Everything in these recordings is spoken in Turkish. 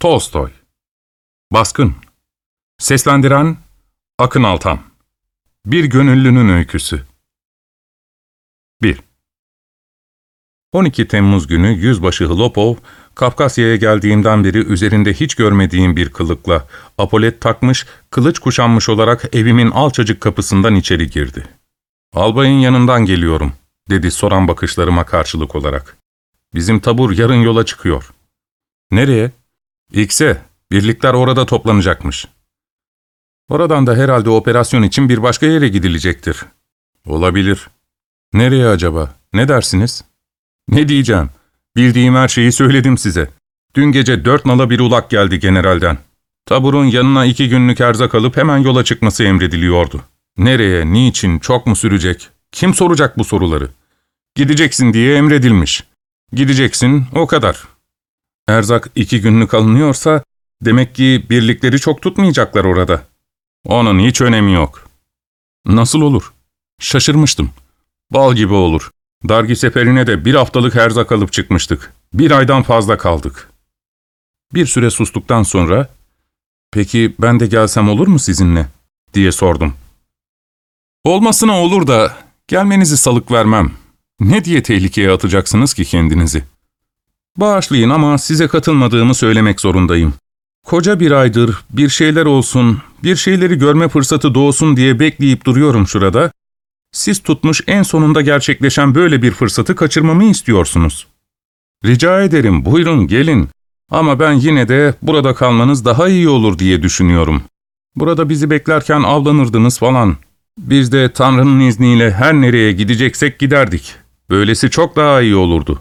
Tolstoy Baskın Seslendiren Akın Altan Bir Gönüllünün Öyküsü 1 12 Temmuz günü Yüzbaşı Hlopov, Kafkasya'ya geldiğimden beri üzerinde hiç görmediğim bir kılıkla, apolet takmış, kılıç kuşanmış olarak evimin alçacık kapısından içeri girdi. ''Albayın yanından geliyorum.'' dedi soran bakışlarıma karşılık olarak. ''Bizim tabur yarın yola çıkıyor.'' ''Nereye?'' ''X'e. Birlikler orada toplanacakmış.'' ''Oradan da herhalde operasyon için bir başka yere gidilecektir.'' ''Olabilir.'' ''Nereye acaba? Ne dersiniz?'' ''Ne diyeceğim? Bildiğim her şeyi söyledim size. Dün gece dört nala bir ulak geldi generalden. Taburun yanına iki günlük erzak alıp hemen yola çıkması emrediliyordu. Nereye, niçin, çok mu sürecek? Kim soracak bu soruları? Gideceksin diye emredilmiş. Gideceksin, o kadar. Erzak iki günlük alınıyorsa, demek ki birlikleri çok tutmayacaklar orada. Onun hiç önemi yok. Nasıl olur? Şaşırmıştım. Bal gibi olur. Dargi seferine de bir haftalık erzak alıp çıkmıştık. Bir aydan fazla kaldık. Bir süre sustuktan sonra, ''Peki ben de gelsem olur mu sizinle?'' diye sordum. ''Olmasına olur da gelmenizi salık vermem. Ne diye tehlikeye atacaksınız ki kendinizi?'' ''Bağışlayın ama size katılmadığımı söylemek zorundayım. Koca bir aydır bir şeyler olsun, bir şeyleri görme fırsatı doğsun diye bekleyip duruyorum şurada. Siz tutmuş en sonunda gerçekleşen böyle bir fırsatı kaçırmamı istiyorsunuz. Rica ederim buyurun gelin. Ama ben yine de burada kalmanız daha iyi olur diye düşünüyorum. Burada bizi beklerken avlanırdınız falan. Biz de Tanrı'nın izniyle her nereye gideceksek giderdik. Böylesi çok daha iyi olurdu.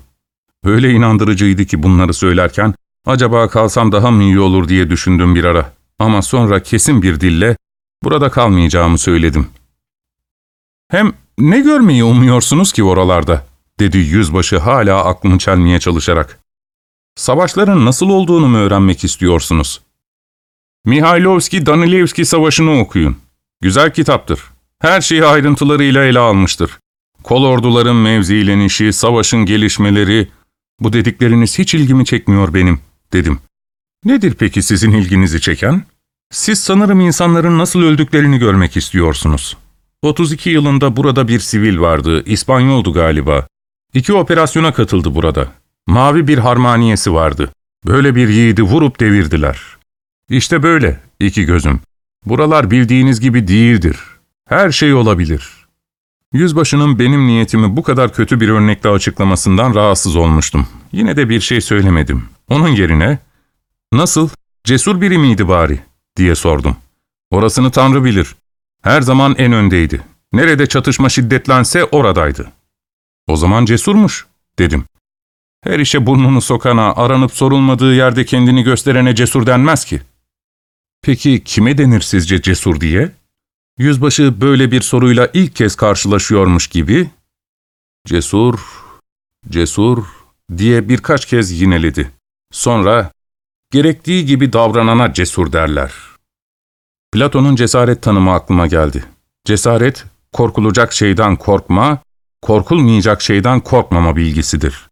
Öyle inandırıcıydı ki bunları söylerken, acaba kalsam daha mı iyi olur diye düşündüm bir ara. Ama sonra kesin bir dille, burada kalmayacağımı söyledim. Hem ne görmeyi umuyorsunuz ki oralarda? dedi yüzbaşı hala aklını çelmeye çalışarak. Savaşların nasıl olduğunu mu öğrenmek istiyorsunuz? Mihailovski Danilevski Savaşı'nı okuyun. Güzel kitaptır. Her şeyi ayrıntılarıyla ele almıştır. Kol orduların mevzilenişi, savaşın gelişmeleri... Bu dedikleriniz hiç ilgimi çekmiyor benim, dedim. Nedir peki sizin ilginizi çeken? Siz sanırım insanların nasıl öldüklerini görmek istiyorsunuz. 32 yılında burada bir sivil vardı, İspanyoldu galiba. İki operasyona katıldı burada. Mavi bir harmaniyesi vardı. Böyle bir yiğidi vurup devirdiler. İşte böyle, iki gözüm. Buralar bildiğiniz gibi değildir. Her şey olabilir. Yüzbaşının benim niyetimi bu kadar kötü bir örnekle açıklamasından rahatsız olmuştum. Yine de bir şey söylemedim. Onun yerine, ''Nasıl, cesur biri miydi bari?'' diye sordum. ''Orasını Tanrı bilir. Her zaman en öndeydi. Nerede çatışma şiddetlense oradaydı. O zaman cesurmuş, dedim. Her işe burnunu sokana, aranıp sorulmadığı yerde kendini gösterene cesur denmez ki. Peki kime denir sizce cesur diye? Yüzbaşı böyle bir soruyla ilk kez karşılaşıyormuş gibi, cesur, cesur diye birkaç kez yineledi. Sonra, gerektiği gibi davranana cesur derler. Platon'un cesaret tanımı aklıma geldi. Cesaret, korkulacak şeyden korkma, korkulmayacak şeyden korkmama bilgisidir.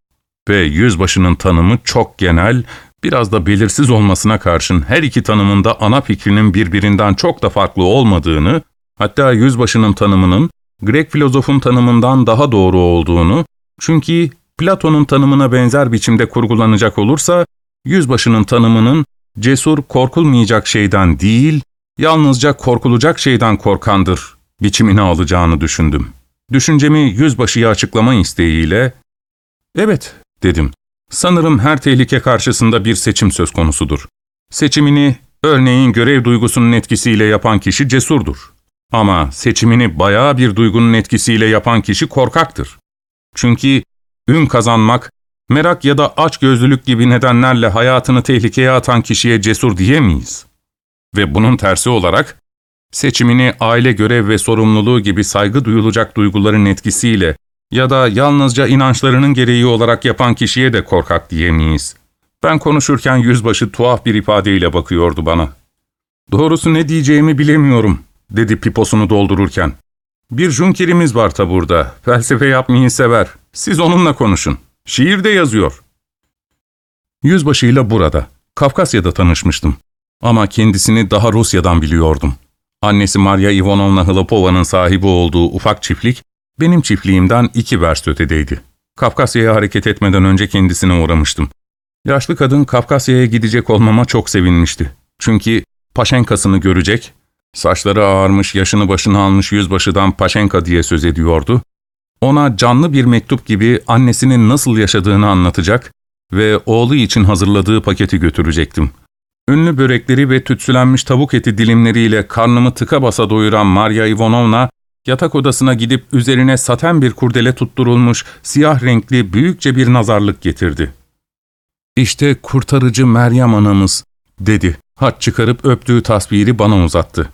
Ve yüzbaşının tanımı çok genel, biraz da belirsiz olmasına karşın her iki tanımında ana fikrinin birbirinden çok da farklı olmadığını, hatta yüzbaşının tanımının Grek filozofun tanımından daha doğru olduğunu, çünkü Platon'un tanımına benzer biçimde kurgulanacak olursa, yüzbaşının tanımının cesur korkulmayacak şeyden değil, yalnızca korkulacak şeyden korkandır biçimini alacağını düşündüm. Düşüncemi yüzbaşıya açıklama isteğiyle, ''Evet'' dedim. ''Sanırım her tehlike karşısında bir seçim söz konusudur. Seçimini, örneğin görev duygusunun etkisiyle yapan kişi cesurdur. Ama seçimini bayağı bir duygunun etkisiyle yapan kişi korkaktır. Çünkü ün kazanmak, merak ya da açgözlülük gibi nedenlerle hayatını tehlikeye atan kişiye cesur diyemeyiz. Ve bunun tersi olarak, seçimini aile görev ve sorumluluğu gibi saygı duyulacak duyguların etkisiyle ya da yalnızca inançlarının gereği olarak yapan kişiye de korkak diyemeyiz. Ben konuşurken yüzbaşı tuhaf bir ifadeyle bakıyordu bana. ''Doğrusu ne diyeceğimi bilemiyorum.'' Dedi piposunu doldururken. ''Bir Junker'imiz var taburda. Felsefe yapmayı sever. Siz onunla konuşun. Şiir de yazıyor.'' Yüzbaşıyla burada, Kafkasya'da tanışmıştım. Ama kendisini daha Rusya'dan biliyordum. Annesi Maria Ivanovna Hlopova'nın sahibi olduğu ufak çiftlik, benim çiftliğimden iki vers ötedeydi. Kafkasya'ya hareket etmeden önce kendisine uğramıştım. Yaşlı kadın Kafkasya'ya gidecek olmama çok sevinmişti. Çünkü Paşenkasını görecek, saçları ağarmış, yaşını başına almış yüzbaşıdan Paşenka diye söz ediyordu. Ona canlı bir mektup gibi annesinin nasıl yaşadığını anlatacak ve oğlu için hazırladığı paketi götürecektim. Ünlü börekleri ve tütsülenmiş tavuk eti dilimleriyle karnımı tıka basa doyuran Maria Ivanovna, yatak odasına gidip üzerine saten bir kurdele tutturulmuş siyah renkli büyükçe bir nazarlık getirdi. ''İşte kurtarıcı Meryem anamız.'' dedi. Haç çıkarıp öptüğü tasviri bana uzattı.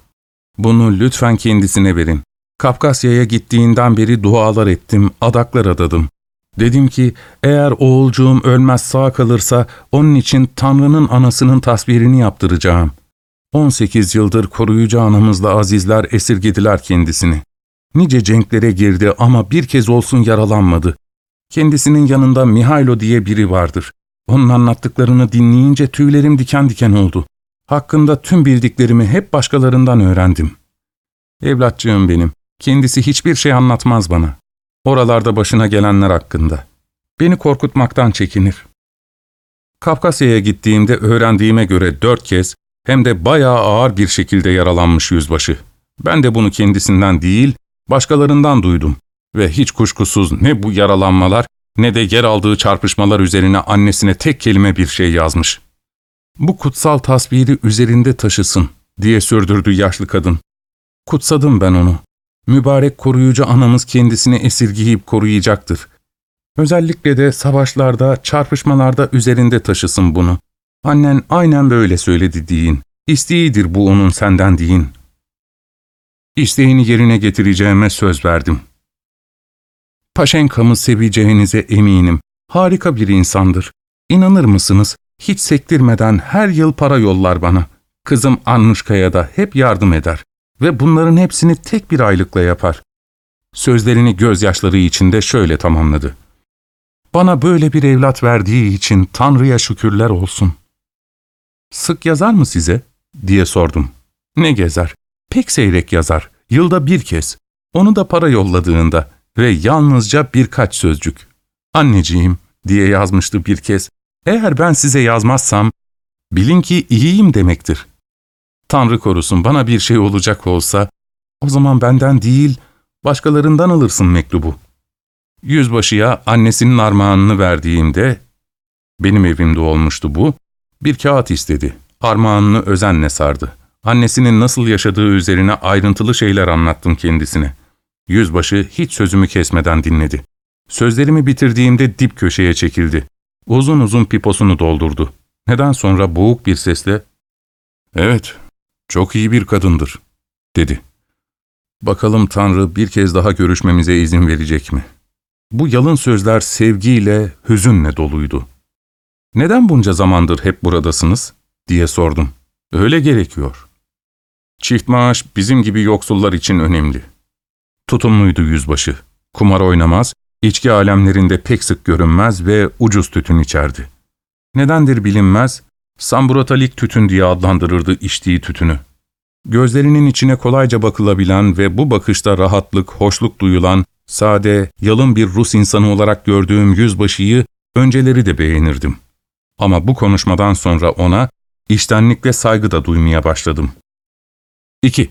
''Bunu lütfen kendisine verin. Kafkasya'ya gittiğinden beri dualar ettim, adaklar adadım. Dedim ki eğer oğulcuğum ölmez sağ kalırsa onun için Tanrı'nın anasının tasvirini yaptıracağım. 18 yıldır koruyucu anamızla azizler esirgediler kendisini. Nice cenklere girdi ama bir kez olsun yaralanmadı. Kendisinin yanında Mihailo diye biri vardır. Onun anlattıklarını dinleyince tüylerim diken diken oldu. Hakkında tüm bildiklerimi hep başkalarından öğrendim. Evlatçığım benim, kendisi hiçbir şey anlatmaz bana. Oralarda başına gelenler hakkında. Beni korkutmaktan çekinir. Kafkasya'ya gittiğimde öğrendiğime göre dört kez hem de bayağı ağır bir şekilde yaralanmış yüzbaşı. Ben de bunu kendisinden değil, başkalarından duydum. Ve hiç kuşkusuz ne bu yaralanmalar ne de yer aldığı çarpışmalar üzerine annesine tek kelime bir şey yazmış. Bu kutsal tasviri üzerinde taşısın diye sürdürdü yaşlı kadın. Kutsadım ben onu. Mübarek koruyucu anamız kendisini esirgeyip koruyacaktır. Özellikle de savaşlarda, çarpışmalarda üzerinde taşısın bunu. Annen aynen böyle söyledi deyin. İsteğidir bu onun senden deyin. İsteğini yerine getireceğime söz verdim. Paşenkamı seveceğinize eminim. Harika bir insandır. İnanır mısınız? Hiç sektirmeden her yıl para yollar bana. Kızım Annuşka'ya da hep yardım eder ve bunların hepsini tek bir aylıkla yapar. Sözlerini gözyaşları içinde şöyle tamamladı. Bana böyle bir evlat verdiği için Tanrı'ya şükürler olsun. Sık yazar mı size? diye sordum. Ne gezer? Pek seyrek yazar. Yılda bir kez. Onu da para yolladığında ve yalnızca birkaç sözcük. Anneciğim diye yazmıştı bir kez. Eğer ben size yazmazsam, bilin ki iyiyim demektir. Tanrı korusun bana bir şey olacak olsa, o zaman benden değil, başkalarından alırsın mektubu. Yüzbaşıya annesinin armağanını verdiğimde, benim evimde olmuştu bu, bir kağıt istedi. Armağanını özenle sardı. Annesinin nasıl yaşadığı üzerine ayrıntılı şeyler anlattım kendisine. Yüzbaşı hiç sözümü kesmeden dinledi. Sözlerimi bitirdiğimde dip köşeye çekildi. Uzun uzun piposunu doldurdu. Neden sonra boğuk bir sesle, ''Evet, çok iyi bir kadındır.'' dedi. Bakalım Tanrı bir kez daha görüşmemize izin verecek mi? Bu yalın sözler sevgiyle, hüzünle doluydu. ''Neden bunca zamandır hep buradasınız?'' diye sordum. ''Öyle gerekiyor.'' Çift maaş bizim gibi yoksullar için önemli. Tutumluydu yüzbaşı. Kumar oynamaz, içki alemlerinde pek sık görünmez ve ucuz tütün içerdi. Nedendir bilinmez, samburatalik tütün diye adlandırırdı içtiği tütünü. Gözlerinin içine kolayca bakılabilen ve bu bakışta rahatlık, hoşluk duyulan, sade, yalın bir Rus insanı olarak gördüğüm yüzbaşıyı önceleri de beğenirdim. Ama bu konuşmadan sonra ona içtenlikle saygı da duymaya başladım. 2.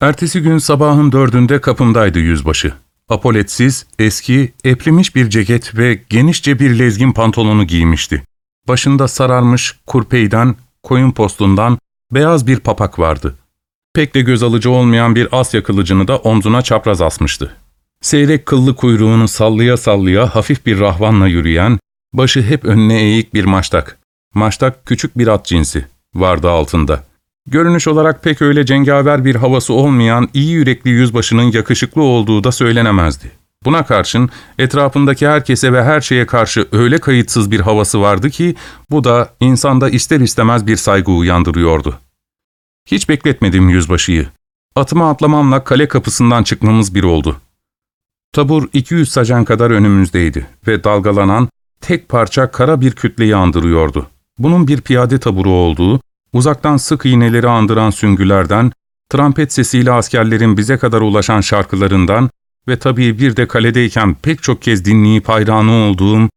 Ertesi gün sabahın dördünde kapımdaydı yüzbaşı. Apoletsiz, eski, eplimiş bir ceket ve genişçe bir lezgin pantolonu giymişti. Başında sararmış kurpeyden, koyun postundan beyaz bir papak vardı. Pek de göz alıcı olmayan bir Asya kılıcını da omzuna çapraz asmıştı. Seyrek kıllı kuyruğunu sallaya sallaya hafif bir rahvanla yürüyen, başı hep önüne eğik bir maştak. Maştak küçük bir at cinsi vardı altında. Görünüş olarak pek öyle cengaver bir havası olmayan iyi yürekli yüzbaşının yakışıklı olduğu da söylenemezdi. Buna karşın etrafındaki herkese ve her şeye karşı öyle kayıtsız bir havası vardı ki bu da insanda ister istemez bir saygı uyandırıyordu. Hiç bekletmedim yüzbaşıyı. Atıma atlamamla kale kapısından çıkmamız bir oldu. Tabur 200 sacan kadar önümüzdeydi ve dalgalanan, tek parça kara bir kütleyi andırıyordu. Bunun bir piyade taburu olduğu, uzaktan sık iğneleri andıran süngülerden, trompet sesiyle askerlerin bize kadar ulaşan şarkılarından ve tabii bir de kaledeyken pek çok kez dinleyip hayranı olduğum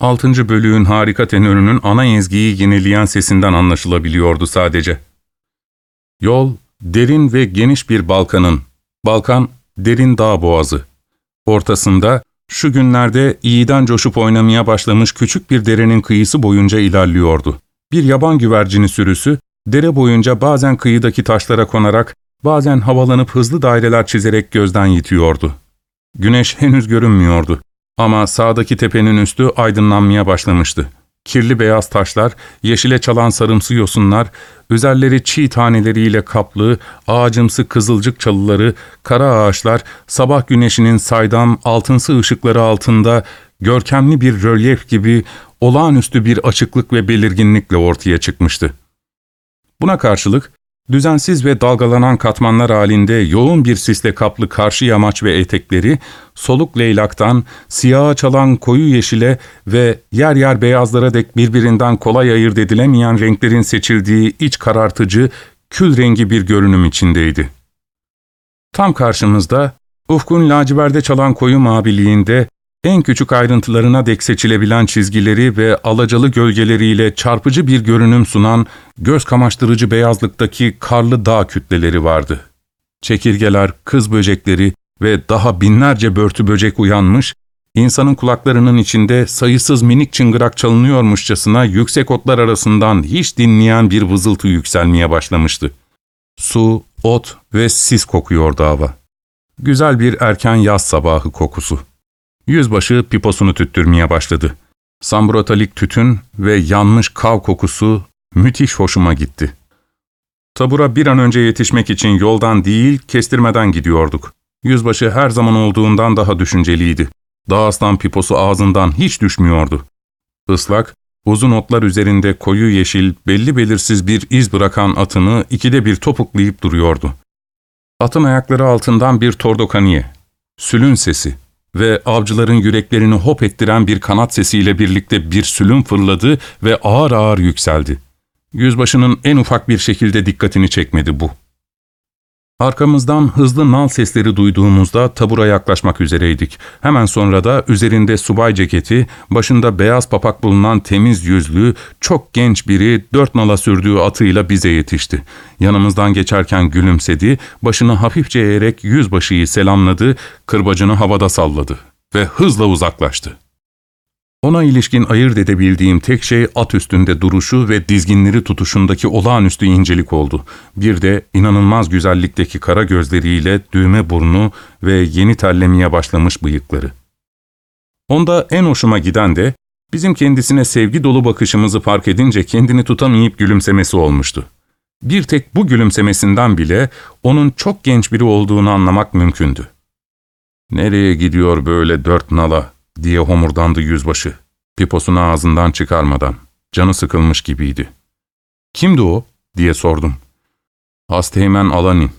6. bölüğün harika tenörünün ana ezgiyi yenileyen sesinden anlaşılabiliyordu sadece. Yol, derin ve geniş bir Balkan'ın, Balkan, derin dağ boğazı. Ortasında, şu günlerde iyiden coşup oynamaya başlamış küçük bir derenin kıyısı boyunca ilerliyordu. Bir yaban güvercini sürüsü, dere boyunca bazen kıyıdaki taşlara konarak, bazen havalanıp hızlı daireler çizerek gözden yitiyordu. Güneş henüz görünmüyordu. Ama sağdaki tepenin üstü aydınlanmaya başlamıştı. Kirli beyaz taşlar, yeşile çalan sarımsı yosunlar, üzerleri çiğ taneleriyle kaplı, ağacımsı kızılcık çalıları, kara ağaçlar, sabah güneşinin saydam altınsı ışıkları altında görkemli bir rölyef gibi olağanüstü bir açıklık ve belirginlikle ortaya çıkmıştı. Buna karşılık, düzensiz ve dalgalanan katmanlar halinde yoğun bir sisle kaplı karşı yamaç ve etekleri, soluk leylaktan, siyaha çalan koyu yeşile ve yer yer beyazlara dek birbirinden kolay ayırt edilemeyen renklerin seçildiği iç karartıcı, kül rengi bir görünüm içindeydi. Tam karşımızda, ufkun laciverde çalan koyu maviliğinde, en küçük ayrıntılarına dek seçilebilen çizgileri ve alacalı gölgeleriyle çarpıcı bir görünüm sunan, göz kamaştırıcı beyazlıktaki karlı dağ kütleleri vardı. Çekirgeler, kız böcekleri ve daha binlerce börtü böcek uyanmış, insanın kulaklarının içinde sayısız minik çıngırak çalınıyormuşçasına yüksek otlar arasından hiç dinleyen bir vızıltı yükselmeye başlamıştı. Su, ot ve sis kokuyordu hava. Güzel bir erken yaz sabahı kokusu. Yüzbaşı piposunu tüttürmeye başladı. Sambrotalik tütün ve yanmış kav kokusu müthiş hoşuma gitti. Tabura bir an önce yetişmek için yoldan değil, kestirmeden gidiyorduk. Yüzbaşı her zaman olduğundan daha düşünceliydi. Dağıstan piposu ağzından hiç düşmüyordu. Islak, uzun otlar üzerinde koyu yeşil, belli belirsiz bir iz bırakan atını ikide bir topuklayıp duruyordu. Atın ayakları altından bir tordokaniye, sülün sesi ve avcıların yüreklerini hop ettiren bir kanat sesiyle birlikte bir sülün fırladı ve ağır ağır yükseldi. Yüzbaşının en ufak bir şekilde dikkatini çekmedi bu. Arkamızdan hızlı nal sesleri duyduğumuzda tabura yaklaşmak üzereydik. Hemen sonra da üzerinde subay ceketi, başında beyaz papak bulunan temiz yüzlü, çok genç biri dört nala sürdüğü atıyla bize yetişti. Yanımızdan geçerken gülümsedi, başını hafifçe eğerek yüzbaşıyı selamladı, kırbacını havada salladı ve hızla uzaklaştı. Ona ilişkin ayırt edebildiğim tek şey at üstünde duruşu ve dizginleri tutuşundaki olağanüstü incelik oldu. Bir de inanılmaz güzellikteki kara gözleriyle düğme burnu ve yeni terlemeye başlamış bıyıkları. Onda en hoşuma giden de bizim kendisine sevgi dolu bakışımızı fark edince kendini tutamayıp gülümsemesi olmuştu. Bir tek bu gülümsemesinden bile onun çok genç biri olduğunu anlamak mümkündü. ''Nereye gidiyor böyle dört nala?'' Diye homurdandı yüzbaşı. Piposunu ağzından çıkarmadan. Canı sıkılmış gibiydi. ''Kimdi o?'' diye sordum. ''Asteğmen Alanin.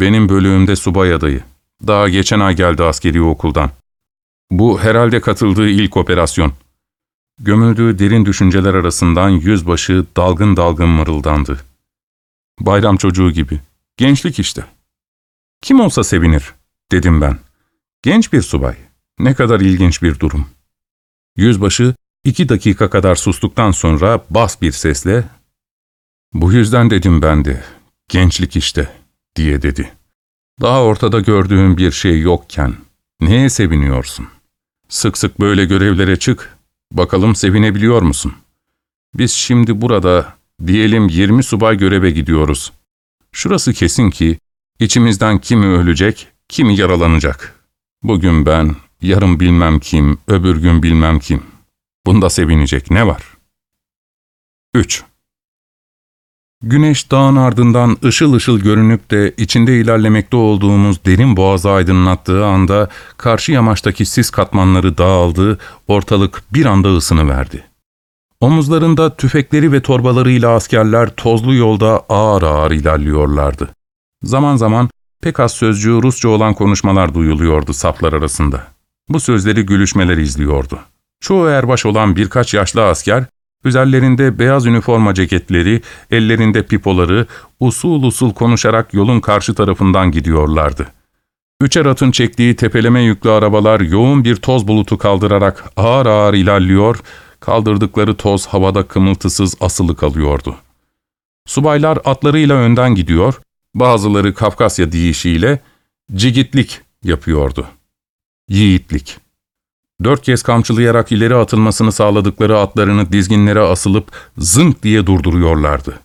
Benim bölüğümde subay adayı. Daha geçen ay geldi askeri okuldan. Bu herhalde katıldığı ilk operasyon.'' Gömüldüğü derin düşünceler arasından yüzbaşı dalgın dalgın mırıldandı. Bayram çocuğu gibi. Gençlik işte. Kim olsa sevinir, dedim ben. Genç bir subay. Ne kadar ilginç bir durum. Yüzbaşı iki dakika kadar sustuktan sonra bas bir sesle ''Bu yüzden dedim ben de, gençlik işte.'' diye dedi. ''Daha ortada gördüğün bir şey yokken neye seviniyorsun? Sık sık böyle görevlere çık, bakalım sevinebiliyor musun? Biz şimdi burada diyelim 20 subay göreve gidiyoruz. Şurası kesin ki içimizden kimi ölecek, kimi yaralanacak. Bugün ben, yarın bilmem kim, öbür gün bilmem kim. Bunda sevinecek ne var? 3. Güneş dağın ardından ışıl ışıl görünüp de içinde ilerlemekte olduğumuz derin boğazı aydınlattığı anda karşı yamaçtaki sis katmanları dağıldı, ortalık bir anda ısınıverdi. Omuzlarında tüfekleri ve torbalarıyla askerler tozlu yolda ağır ağır ilerliyorlardı. Zaman zaman pek az sözcüğü Rusça olan konuşmalar duyuluyordu saflar arasında. Bu sözleri gülüşmeler izliyordu. Çoğu erbaş olan birkaç yaşlı asker, üzerlerinde beyaz üniforma ceketleri, ellerinde pipoları, usul usul konuşarak yolun karşı tarafından gidiyorlardı. Üçer atın çektiği tepeleme yüklü arabalar yoğun bir toz bulutu kaldırarak ağır ağır ilerliyor, kaldırdıkları toz havada kımıltısız asılı kalıyordu. Subaylar atlarıyla önden gidiyor, bazıları Kafkasya deyişiyle cigitlik yapıyordu. Yiğitlik. Dört kez kamçılayarak ileri atılmasını sağladıkları atlarını dizginlere asılıp zınk diye durduruyorlardı.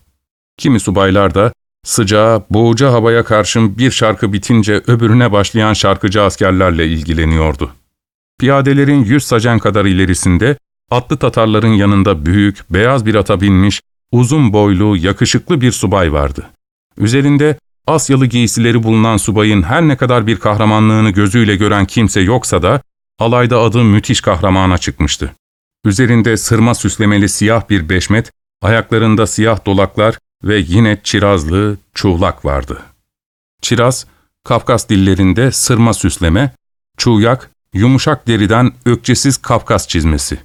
Kimi subaylar da sıcağa, boğucu havaya karşın bir şarkı bitince öbürüne başlayan şarkıcı askerlerle ilgileniyordu. Piyadelerin yüz sacan kadar ilerisinde, atlı Tatarların yanında büyük, beyaz bir ata binmiş, uzun boylu, yakışıklı bir subay vardı. Üzerinde Asyalı giysileri bulunan subayın her ne kadar bir kahramanlığını gözüyle gören kimse yoksa da, alayda adı müthiş kahramana çıkmıştı. Üzerinde sırma süslemeli siyah bir beşmet, ayaklarında siyah dolaklar ve yine çirazlı çuğlak vardı. Çiraz, Kafkas dillerinde sırma süsleme, çuğyak, yumuşak deriden ökçesiz Kafkas çizmesi.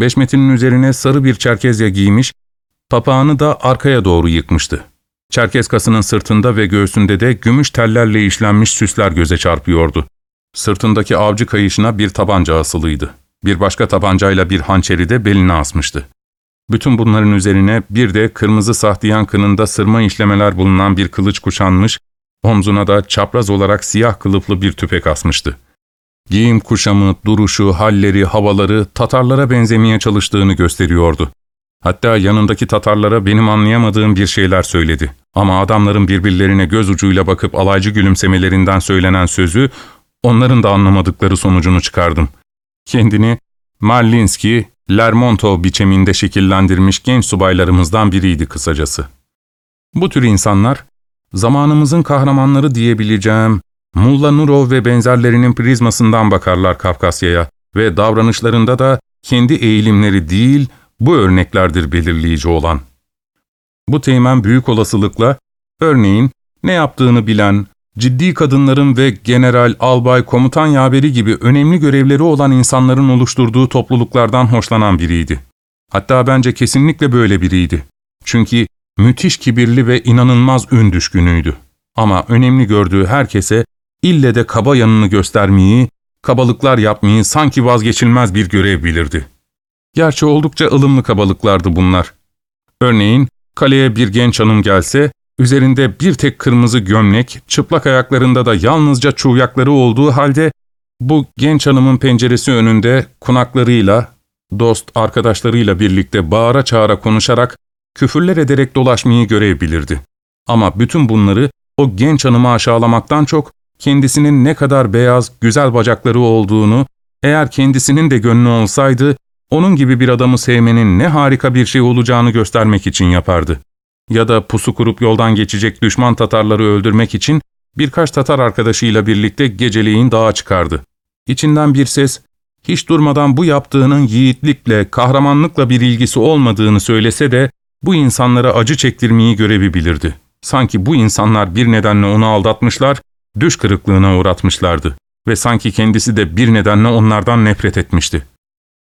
Beşmetinin üzerine sarı bir çerkezya giymiş, papağanı da arkaya doğru yıkmıştı. Çerkezkasının sırtında ve göğsünde de gümüş tellerle işlenmiş süsler göze çarpıyordu. Sırtındaki avcı kayışına bir tabanca asılıydı. Bir başka tabancayla bir hançeri de beline asmıştı. Bütün bunların üzerine bir de kırmızı sahtiyan kınında sırma işlemeler bulunan bir kılıç kuşanmış, omzuna da çapraz olarak siyah kılıflı bir tüfek asmıştı. Giyim kuşamı, duruşu, halleri, havaları Tatarlara benzemeye çalıştığını gösteriyordu. Hatta yanındaki Tatarlara benim anlayamadığım bir şeyler söyledi. Ama adamların birbirlerine göz ucuyla bakıp alaycı gülümsemelerinden söylenen sözü, onların da anlamadıkları sonucunu çıkardım. Kendini Marlinski, Lermontov biçiminde şekillendirmiş genç subaylarımızdan biriydi kısacası. Bu tür insanlar, zamanımızın kahramanları diyebileceğim, Mulla Nurov ve benzerlerinin prizmasından bakarlar Kafkasya'ya ve davranışlarında da kendi eğilimleri değil, bu örneklerdir belirleyici olan. Bu teğmen büyük olasılıkla, örneğin ne yaptığını bilen, ciddi kadınların ve general, albay, komutan yaveri gibi önemli görevleri olan insanların oluşturduğu topluluklardan hoşlanan biriydi. Hatta bence kesinlikle böyle biriydi. Çünkü müthiş kibirli ve inanılmaz ün düşkünüydü. Ama önemli gördüğü herkese ille de kaba yanını göstermeyi, kabalıklar yapmayı sanki vazgeçilmez bir görev bilirdi. Gerçi oldukça ılımlı kabalıklardı bunlar. Örneğin kaleye bir genç hanım gelse, üzerinde bir tek kırmızı gömlek, çıplak ayaklarında da yalnızca çuğyakları olduğu halde, bu genç hanımın penceresi önünde kunaklarıyla, dost arkadaşlarıyla birlikte bağıra çağıra konuşarak, küfürler ederek dolaşmayı görev bilirdi. Ama bütün bunları o genç hanımı aşağılamaktan çok, kendisinin ne kadar beyaz, güzel bacakları olduğunu, eğer kendisinin de gönlü olsaydı, onun gibi bir adamı sevmenin ne harika bir şey olacağını göstermek için yapardı. Ya da pusu kurup yoldan geçecek düşman Tatarları öldürmek için birkaç Tatar arkadaşıyla birlikte geceleyin dağa çıkardı. İçinden bir ses, hiç durmadan bu yaptığının yiğitlikle, kahramanlıkla bir ilgisi olmadığını söylese de bu insanlara acı çektirmeyi görevi bilirdi. Sanki bu insanlar bir nedenle onu aldatmışlar, düş kırıklığına uğratmışlardı ve sanki kendisi de bir nedenle onlardan nefret etmişti.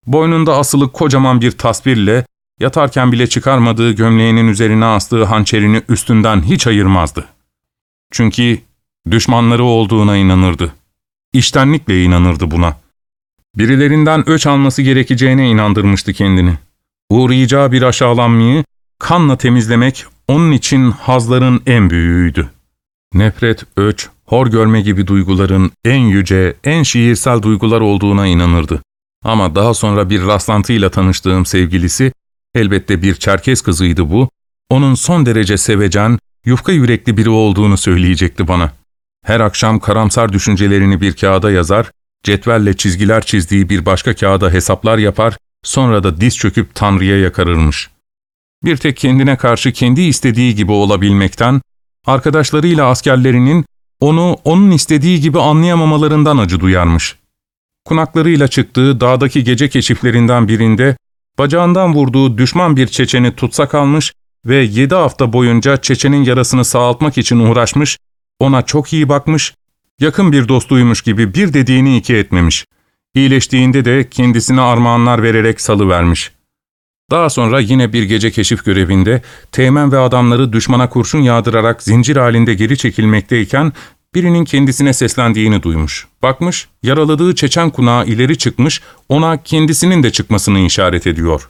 Boynunda asılı kocaman bir tasvirle, yatarken bile çıkarmadığı gömleğinin üzerine astığı hançerini üstünden hiç ayırmazdı. Çünkü düşmanları olduğuna inanırdı. İştenlikle inanırdı buna. Birilerinden öç alması gerekeceğine inandırmıştı kendini. Uğrayacağı bir aşağılanmayı kanla temizlemek onun için hazların en büyüğüydü. Nefret, öç, hor görme gibi duyguların en yüce, en şiirsel duygular olduğuna inanırdı. Ama daha sonra bir rastlantıyla tanıştığım sevgilisi, elbette bir Çerkez kızıydı bu, onun son derece sevecen, yufka yürekli biri olduğunu söyleyecekti bana. Her akşam karamsar düşüncelerini bir kağıda yazar, cetvelle çizgiler çizdiği bir başka kağıda hesaplar yapar, sonra da diz çöküp Tanrı'ya yakarırmış. Bir tek kendine karşı kendi istediği gibi olabilmekten, arkadaşlarıyla askerlerinin onu onun istediği gibi anlayamamalarından acı duyarmış. Kunaklarıyla çıktığı dağdaki gece keşiflerinden birinde bacağından vurduğu düşman bir çeçeni tutsak almış ve yedi hafta boyunca çeçenin yarasını sağaltmak için uğraşmış, ona çok iyi bakmış, yakın bir dostuymuş gibi bir dediğini iki etmemiş. İyileştiğinde de kendisine armağanlar vererek salıvermiş. Daha sonra yine bir gece keşif görevinde Teğmen ve adamları düşmana kurşun yağdırarak zincir halinde geri çekilmekteyken birinin kendisine seslendiğini duymuş. Bakmış, yaraladığı çeçen kunağı ileri çıkmış, ona kendisinin de çıkmasını işaret ediyor.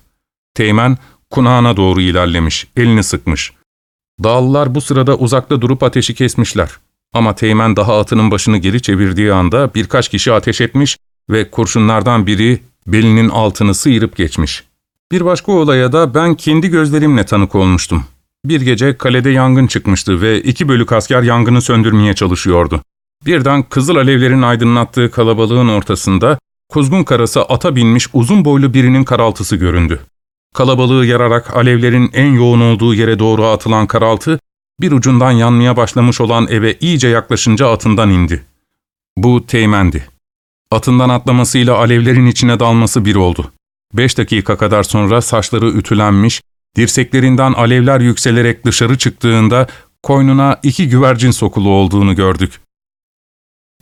Teğmen kunağına doğru ilerlemiş, elini sıkmış. Dağlılar bu sırada uzakta durup ateşi kesmişler. Ama Teğmen daha atının başını geri çevirdiği anda birkaç kişi ateş etmiş ve kurşunlardan biri belinin altını sıyırıp geçmiş. Bir başka olaya da ben kendi gözlerimle tanık olmuştum. Bir gece kalede yangın çıkmıştı ve iki bölük asker yangını söndürmeye çalışıyordu. Birden kızıl alevlerin aydınlattığı kalabalığın ortasında kuzgun karası ata binmiş uzun boylu birinin karaltısı göründü. Kalabalığı yararak alevlerin en yoğun olduğu yere doğru atılan karaltı, bir ucundan yanmaya başlamış olan eve iyice yaklaşınca atından indi. Bu teğmendi. Atından atlamasıyla alevlerin içine dalması bir oldu. Beş dakika kadar sonra saçları ütülenmiş, dirseklerinden alevler yükselerek dışarı çıktığında koynuna iki güvercin sokulu olduğunu gördük.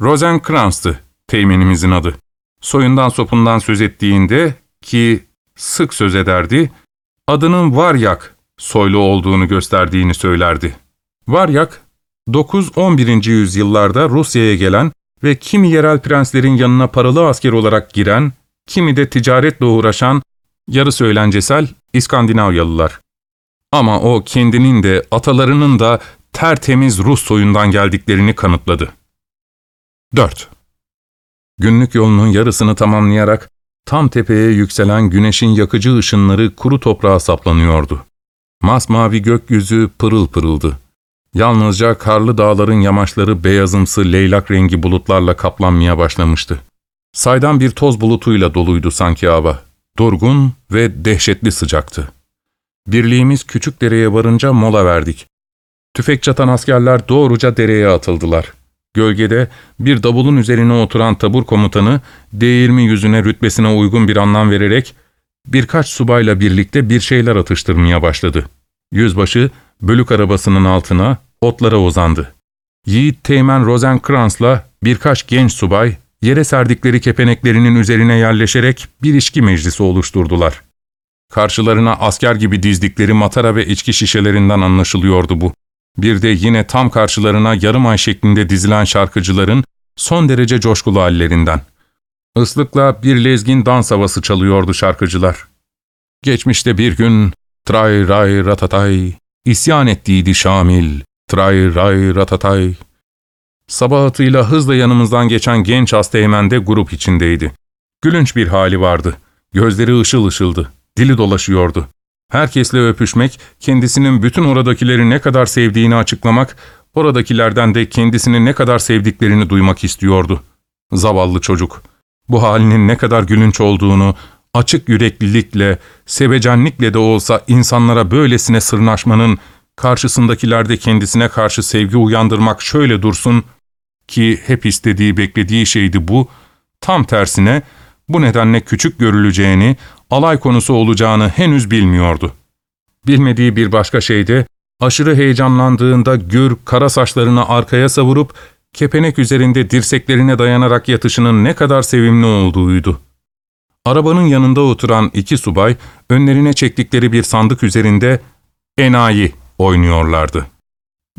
Rosencrantz'tı teğmenimizin adı. Soyundan sopundan söz ettiğinde ki sık söz ederdi, adının Varyak soylu olduğunu gösterdiğini söylerdi. Varyak, 9-11. yüzyıllarda Rusya'ya gelen ve kimi yerel prenslerin yanına paralı asker olarak giren, kimi de ticaretle uğraşan, yarı söylencesel İskandinavyalılar. Ama o kendinin de atalarının da tertemiz Rus soyundan geldiklerini kanıtladı. 4. Günlük yolunun yarısını tamamlayarak tam tepeye yükselen güneşin yakıcı ışınları kuru toprağa saplanıyordu. Masmavi gökyüzü pırıl pırıldı. Yalnızca karlı dağların yamaçları beyazımsı leylak rengi bulutlarla kaplanmaya başlamıştı. Saydan bir toz bulutuyla doluydu sanki hava. Durgun ve dehşetli sıcaktı. Birliğimiz küçük dereye varınca mola verdik. Tüfek çatan askerler doğruca dereye atıldılar. Gölgede bir davulun üzerine oturan tabur komutanı değirmi yüzüne rütbesine uygun bir anlam vererek birkaç subayla birlikte bir şeyler atıştırmaya başladı. Yüzbaşı bölük arabasının altına otlara uzandı. Yiğit Teğmen Rosencrantz'la birkaç genç subay yere serdikleri kepeneklerinin üzerine yerleşerek bir içki meclisi oluşturdular. Karşılarına asker gibi dizdikleri matara ve içki şişelerinden anlaşılıyordu bu. Bir de yine tam karşılarına yarım ay şeklinde dizilen şarkıcıların son derece coşkulu hallerinden. Islıkla bir lezgin dans havası çalıyordu şarkıcılar. Geçmişte bir gün tray ray ratatay, isyan ettiydi Şamil, tray ray ratatay. Sabahatıyla hızla yanımızdan geçen genç Asteğmen de grup içindeydi. Gülünç bir hali vardı. Gözleri ışıl ışıldı. Dili dolaşıyordu. Herkesle öpüşmek, kendisinin bütün oradakileri ne kadar sevdiğini açıklamak, oradakilerden de kendisini ne kadar sevdiklerini duymak istiyordu. Zavallı çocuk. Bu halinin ne kadar gülünç olduğunu, açık yüreklilikle, sevecenlikle de olsa insanlara böylesine sırnaşmanın, karşısındakilerde kendisine karşı sevgi uyandırmak şöyle dursun ki hep istediği, beklediği şeydi bu, tam tersine bu nedenle küçük görüleceğini, alay konusu olacağını henüz bilmiyordu. Bilmediği bir başka şey de, aşırı heyecanlandığında gür, kara saçlarını arkaya savurup, kepenek üzerinde dirseklerine dayanarak yatışının ne kadar sevimli olduğuydu. Arabanın yanında oturan iki subay, önlerine çektikleri bir sandık üzerinde enayi oynuyorlardı.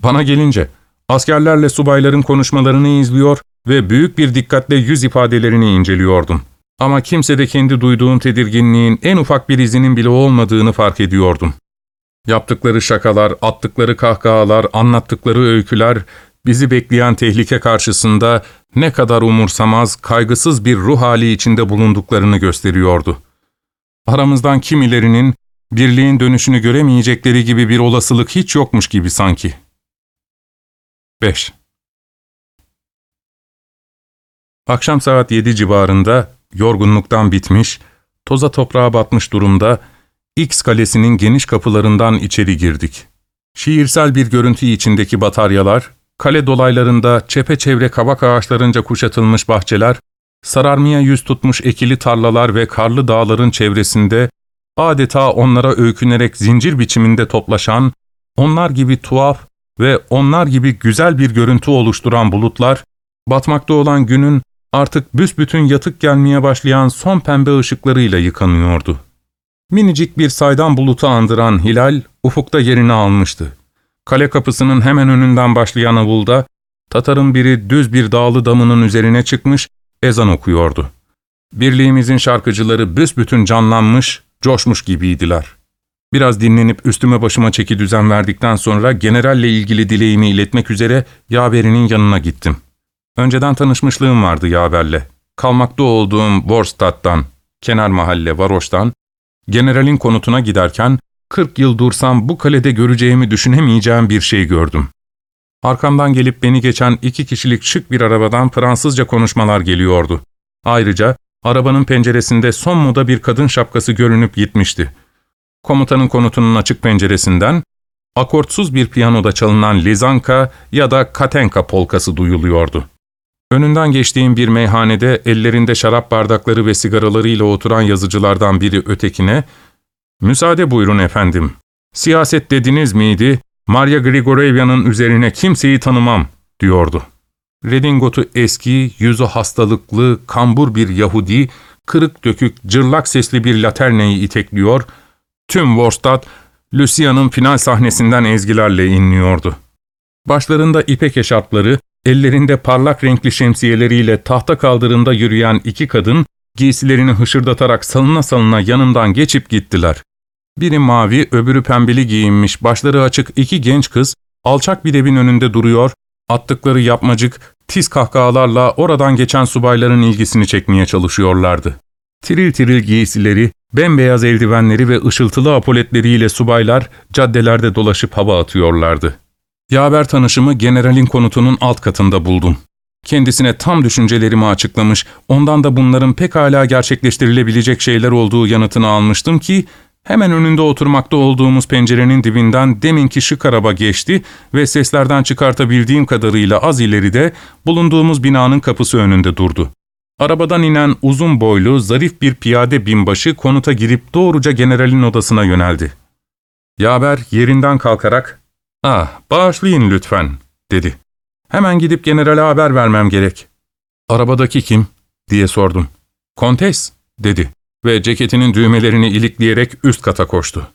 Bana gelince, askerlerle subayların konuşmalarını izliyor ve büyük bir dikkatle yüz ifadelerini inceliyordum. Ama kimse de kendi duyduğum tedirginliğin en ufak bir izinin bile olmadığını fark ediyordum. Yaptıkları şakalar, attıkları kahkahalar, anlattıkları öyküler, bizi bekleyen tehlike karşısında ne kadar umursamaz, kaygısız bir ruh hali içinde bulunduklarını gösteriyordu. Aramızdan kimilerinin birliğin dönüşünü göremeyecekleri gibi bir olasılık hiç yokmuş gibi sanki. 5. Akşam saat 7 civarında yorgunluktan bitmiş, toza toprağa batmış durumda X kalesinin geniş kapılarından içeri girdik. Şiirsel bir görüntü içindeki bataryalar, kale dolaylarında çepeçevre kavak ağaçlarınca kuşatılmış bahçeler, sararmaya yüz tutmuş ekili tarlalar ve karlı dağların çevresinde adeta onlara öykünerek zincir biçiminde toplaşan, onlar gibi tuhaf ve onlar gibi güzel bir görüntü oluşturan bulutlar, batmakta olan günün artık büsbütün yatık gelmeye başlayan son pembe ışıklarıyla yıkanıyordu. Minicik bir saydam bulutu andıran hilal ufukta yerini almıştı. Kale kapısının hemen önünden başlayan avulda Tatar'ın biri düz bir dağlı damının üzerine çıkmış, ezan okuyordu. Birliğimizin şarkıcıları büsbütün canlanmış, coşmuş gibiydiler. Biraz dinlenip üstüme başıma çeki düzen verdikten sonra generalle ilgili dileğimi iletmek üzere yaverinin yanına gittim. Önceden tanışmışlığım vardı yaverle. Kalmakta olduğum Worstadt'tan, kenar mahalle Varoş'tan, generalin konutuna giderken 40 yıl dursam bu kalede göreceğimi düşünemeyeceğim bir şey gördüm. Arkamdan gelip beni geçen iki kişilik şık bir arabadan Fransızca konuşmalar geliyordu. Ayrıca arabanın penceresinde son moda bir kadın şapkası görünüp gitmişti. Komutanın konutunun açık penceresinden akortsuz bir piyanoda çalınan lizanka ya da katenka polkası duyuluyordu. Önünden geçtiğim bir meyhanede ellerinde şarap bardakları ve sigaralarıyla oturan yazıcılardan biri ötekine ''Müsaade buyurun efendim. Siyaset dediniz miydi? Maria Grigoryevna'nın üzerine kimseyi tanımam.'' diyordu. Redingotu eski, yüzü hastalıklı, kambur bir Yahudi, kırık dökük, cırlak sesli bir laterneyi itekliyor, tüm Worstadt, Lucia'nın final sahnesinden ezgilerle inliyordu. Başlarında ipek eşarpları, ellerinde parlak renkli şemsiyeleriyle tahta kaldırımda yürüyen iki kadın, giysilerini hışırdatarak salına salına yanımdan geçip gittiler. Biri mavi, öbürü pembeli giyinmiş, başları açık iki genç kız, alçak bir evin önünde duruyor, attıkları yapmacık, tiz kahkahalarla oradan geçen subayların ilgisini çekmeye çalışıyorlardı. Tiril tiril giysileri, bembeyaz eldivenleri ve ışıltılı apoletleriyle subaylar caddelerde dolaşıp hava atıyorlardı. Yaver tanışımı generalin konutunun alt katında buldum. Kendisine tam düşüncelerimi açıklamış, ondan da bunların pekala gerçekleştirilebilecek şeyler olduğu yanıtını almıştım ki, hemen önünde oturmakta olduğumuz pencerenin dibinden deminki şık araba geçti ve seslerden çıkartabildiğim kadarıyla az ileride bulunduğumuz binanın kapısı önünde durdu. Arabadan inen uzun boylu, zarif bir piyade binbaşı konuta girip doğruca generalin odasına yöneldi. Yaver yerinden kalkarak, ''Ah, bağışlayın lütfen.'' dedi. ''Hemen gidip generale haber vermem gerek.'' ''Arabadaki kim?'' diye sordum. ''Kontes.'' dedi ve ceketinin düğmelerini ilikleyerek üst kata koştu.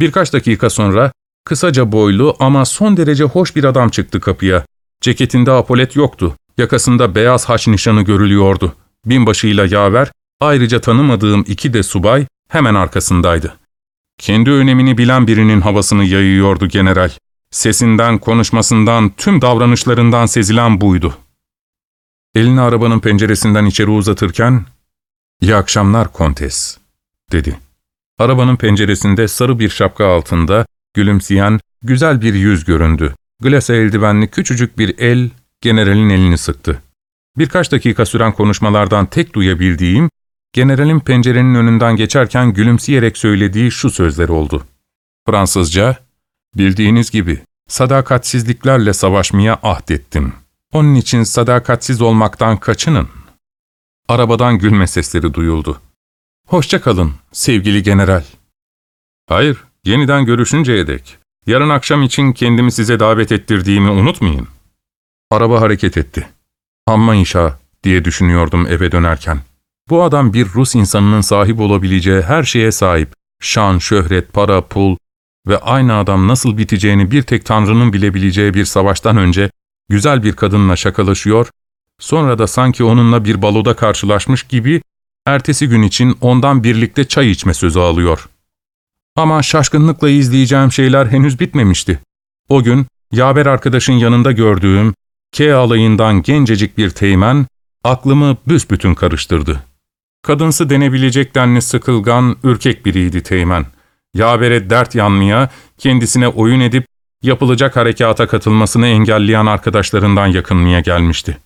Birkaç dakika sonra kısaca boylu ama son derece hoş bir adam çıktı kapıya. Ceketinde apolet yoktu. Yakasında beyaz haç nişanı görülüyordu. Binbaşıyla yaver, ayrıca tanımadığım iki de subay hemen arkasındaydı. Kendi önemini bilen birinin havasını yayıyordu general. Sesinden, konuşmasından, tüm davranışlarından sezilen buydu. Elini arabanın penceresinden içeri uzatırken, ''İyi akşamlar kontes'' dedi. Arabanın penceresinde sarı bir şapka altında gülümseyen güzel bir yüz göründü. Glase eldivenli küçücük bir el generalin elini sıktı. Birkaç dakika süren konuşmalardan tek duyabildiğim, generalin pencerenin önünden geçerken gülümseyerek söylediği şu sözler oldu. Fransızca, bildiğiniz gibi sadakatsizliklerle savaşmaya ahdettim. Onun için sadakatsiz olmaktan kaçının. Arabadan gülme sesleri duyuldu. Hoşça kalın sevgili general. Hayır, yeniden görüşünceye dek. Yarın akşam için kendimi size davet ettirdiğimi unutmayın. Araba hareket etti. Amma inşa diye düşünüyordum eve dönerken. Bu adam bir Rus insanının sahip olabileceği her şeye sahip. Şan, şöhret, para, pul ve aynı adam nasıl biteceğini bir tek Tanrı'nın bilebileceği bir savaştan önce güzel bir kadınla şakalaşıyor, sonra da sanki onunla bir baloda karşılaşmış gibi ertesi gün için ondan birlikte çay içme sözü alıyor. Ama şaşkınlıkla izleyeceğim şeyler henüz bitmemişti. O gün yaver arkadaşın yanında gördüğüm K alayından gencecik bir teğmen aklımı büsbütün karıştırdı. Kadınsı denebilecek denli sıkılgan, ürkek biriydi teğmen. Yavere dert yanmaya, kendisine oyun edip yapılacak harekata katılmasını engelleyen arkadaşlarından yakınmaya gelmişti.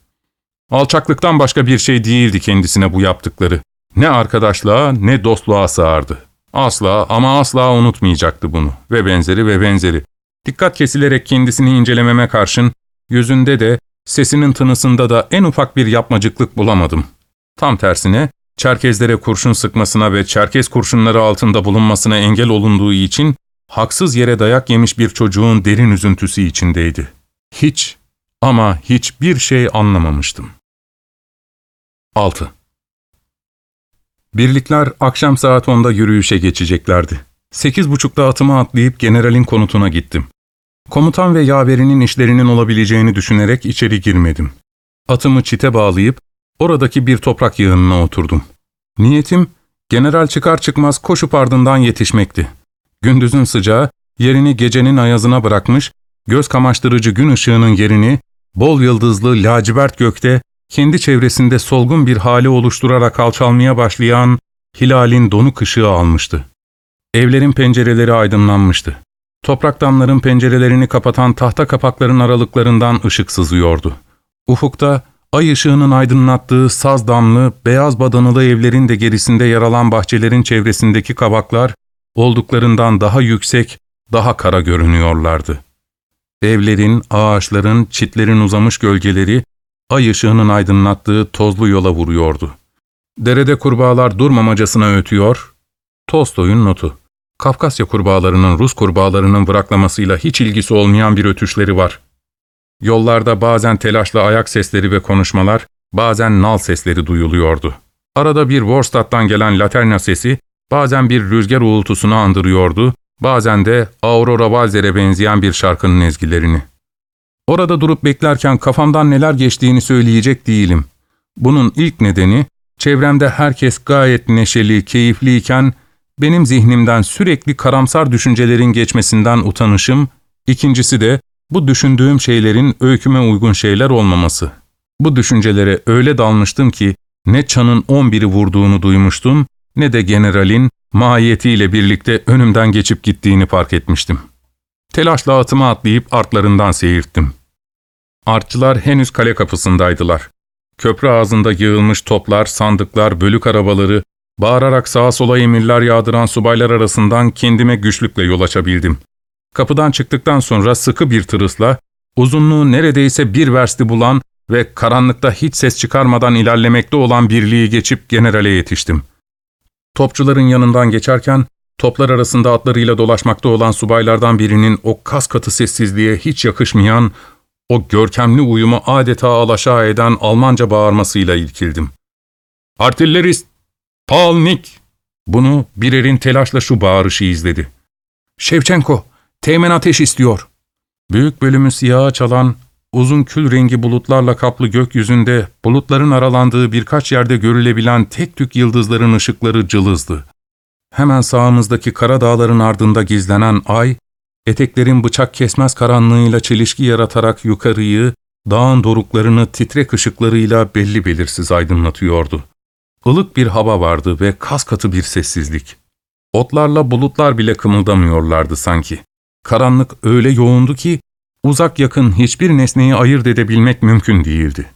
Alçaklıktan başka bir şey değildi kendisine bu yaptıkları. Ne arkadaşlığa ne dostluğa sığardı. Asla ama asla unutmayacaktı bunu ve benzeri ve benzeri. Dikkat kesilerek kendisini incelememe karşın yüzünde de sesinin tınısında da en ufak bir yapmacıklık bulamadım. Tam tersine Çerkezlere kurşun sıkmasına ve Çerkez kurşunları altında bulunmasına engel olunduğu için haksız yere dayak yemiş bir çocuğun derin üzüntüsü içindeydi. Hiç ama hiçbir şey anlamamıştım. 6. Birlikler akşam saat 10'da yürüyüşe geçeceklerdi. Sekiz buçukta atıma atlayıp generalin konutuna gittim. Komutan ve yaverinin işlerinin olabileceğini düşünerek içeri girmedim. Atımı çite bağlayıp oradaki bir toprak yığınına oturdum. Niyetim general çıkar çıkmaz koşup ardından yetişmekti. Gündüzün sıcağı yerini gecenin ayazına bırakmış, göz kamaştırıcı gün ışığının yerini bol yıldızlı lacivert gökte kendi çevresinde solgun bir hali oluşturarak alçalmaya başlayan hilalin donuk ışığı almıştı. Evlerin pencereleri aydınlanmıştı. Toprak damların pencerelerini kapatan tahta kapakların aralıklarından ışık sızıyordu. Ufukta ay ışığının aydınlattığı saz damlı, beyaz badanılı evlerin de gerisinde yer alan bahçelerin çevresindeki kabaklar olduklarından daha yüksek, daha kara görünüyorlardı. Evlerin, ağaçların, çitlerin uzamış gölgeleri ay ışığının aydınlattığı tozlu yola vuruyordu. Derede kurbağalar durmamacasına ötüyor. Tolstoy'un notu. Kafkasya kurbağalarının Rus kurbağalarının bıraklamasıyla hiç ilgisi olmayan bir ötüşleri var. Yollarda bazen telaşlı ayak sesleri ve konuşmalar, bazen nal sesleri duyuluyordu. Arada bir Worstadt'tan gelen laterna sesi, bazen bir rüzgar uğultusunu andırıyordu, bazen de Aurora Walzer'e benzeyen bir şarkının ezgilerini. Orada durup beklerken kafamdan neler geçtiğini söyleyecek değilim. Bunun ilk nedeni, çevremde herkes gayet neşeli, keyifliyken, benim zihnimden sürekli karamsar düşüncelerin geçmesinden utanışım, ikincisi de bu düşündüğüm şeylerin öyküme uygun şeyler olmaması. Bu düşüncelere öyle dalmıştım ki ne çanın on biri vurduğunu duymuştum ne de generalin mahiyetiyle birlikte önümden geçip gittiğini fark etmiştim. Telaşla atıma atlayıp artlarından seyirttim. Artçılar henüz kale kapısındaydılar. Köprü ağzında yığılmış toplar, sandıklar, bölük arabaları, bağırarak sağa sola emirler yağdıran subaylar arasından kendime güçlükle yol açabildim. Kapıdan çıktıktan sonra sıkı bir tırısla, uzunluğu neredeyse bir versti bulan ve karanlıkta hiç ses çıkarmadan ilerlemekte olan birliği geçip generale yetiştim. Topçuların yanından geçerken, toplar arasında atlarıyla dolaşmakta olan subaylardan birinin o kas katı sessizliğe hiç yakışmayan, o görkemli uyumu adeta alaşağı eden Almanca bağırmasıyla ilkildim. ''Artillerist! Palnik!'' Bunu birerin telaşla şu bağırışı izledi. ''Şevçenko, teğmen ateş istiyor.'' Büyük bölümü siyaha çalan, uzun kül rengi bulutlarla kaplı gökyüzünde, bulutların aralandığı birkaç yerde görülebilen tek tük yıldızların ışıkları cılızdı. Hemen sağımızdaki kara dağların ardında gizlenen ay, eteklerin bıçak kesmez karanlığıyla çelişki yaratarak yukarıyı, dağın doruklarını titrek ışıklarıyla belli belirsiz aydınlatıyordu. Ilık bir hava vardı ve kas katı bir sessizlik. Otlarla bulutlar bile kımıldamıyorlardı sanki. Karanlık öyle yoğundu ki, uzak yakın hiçbir nesneyi ayırt edebilmek mümkün değildi.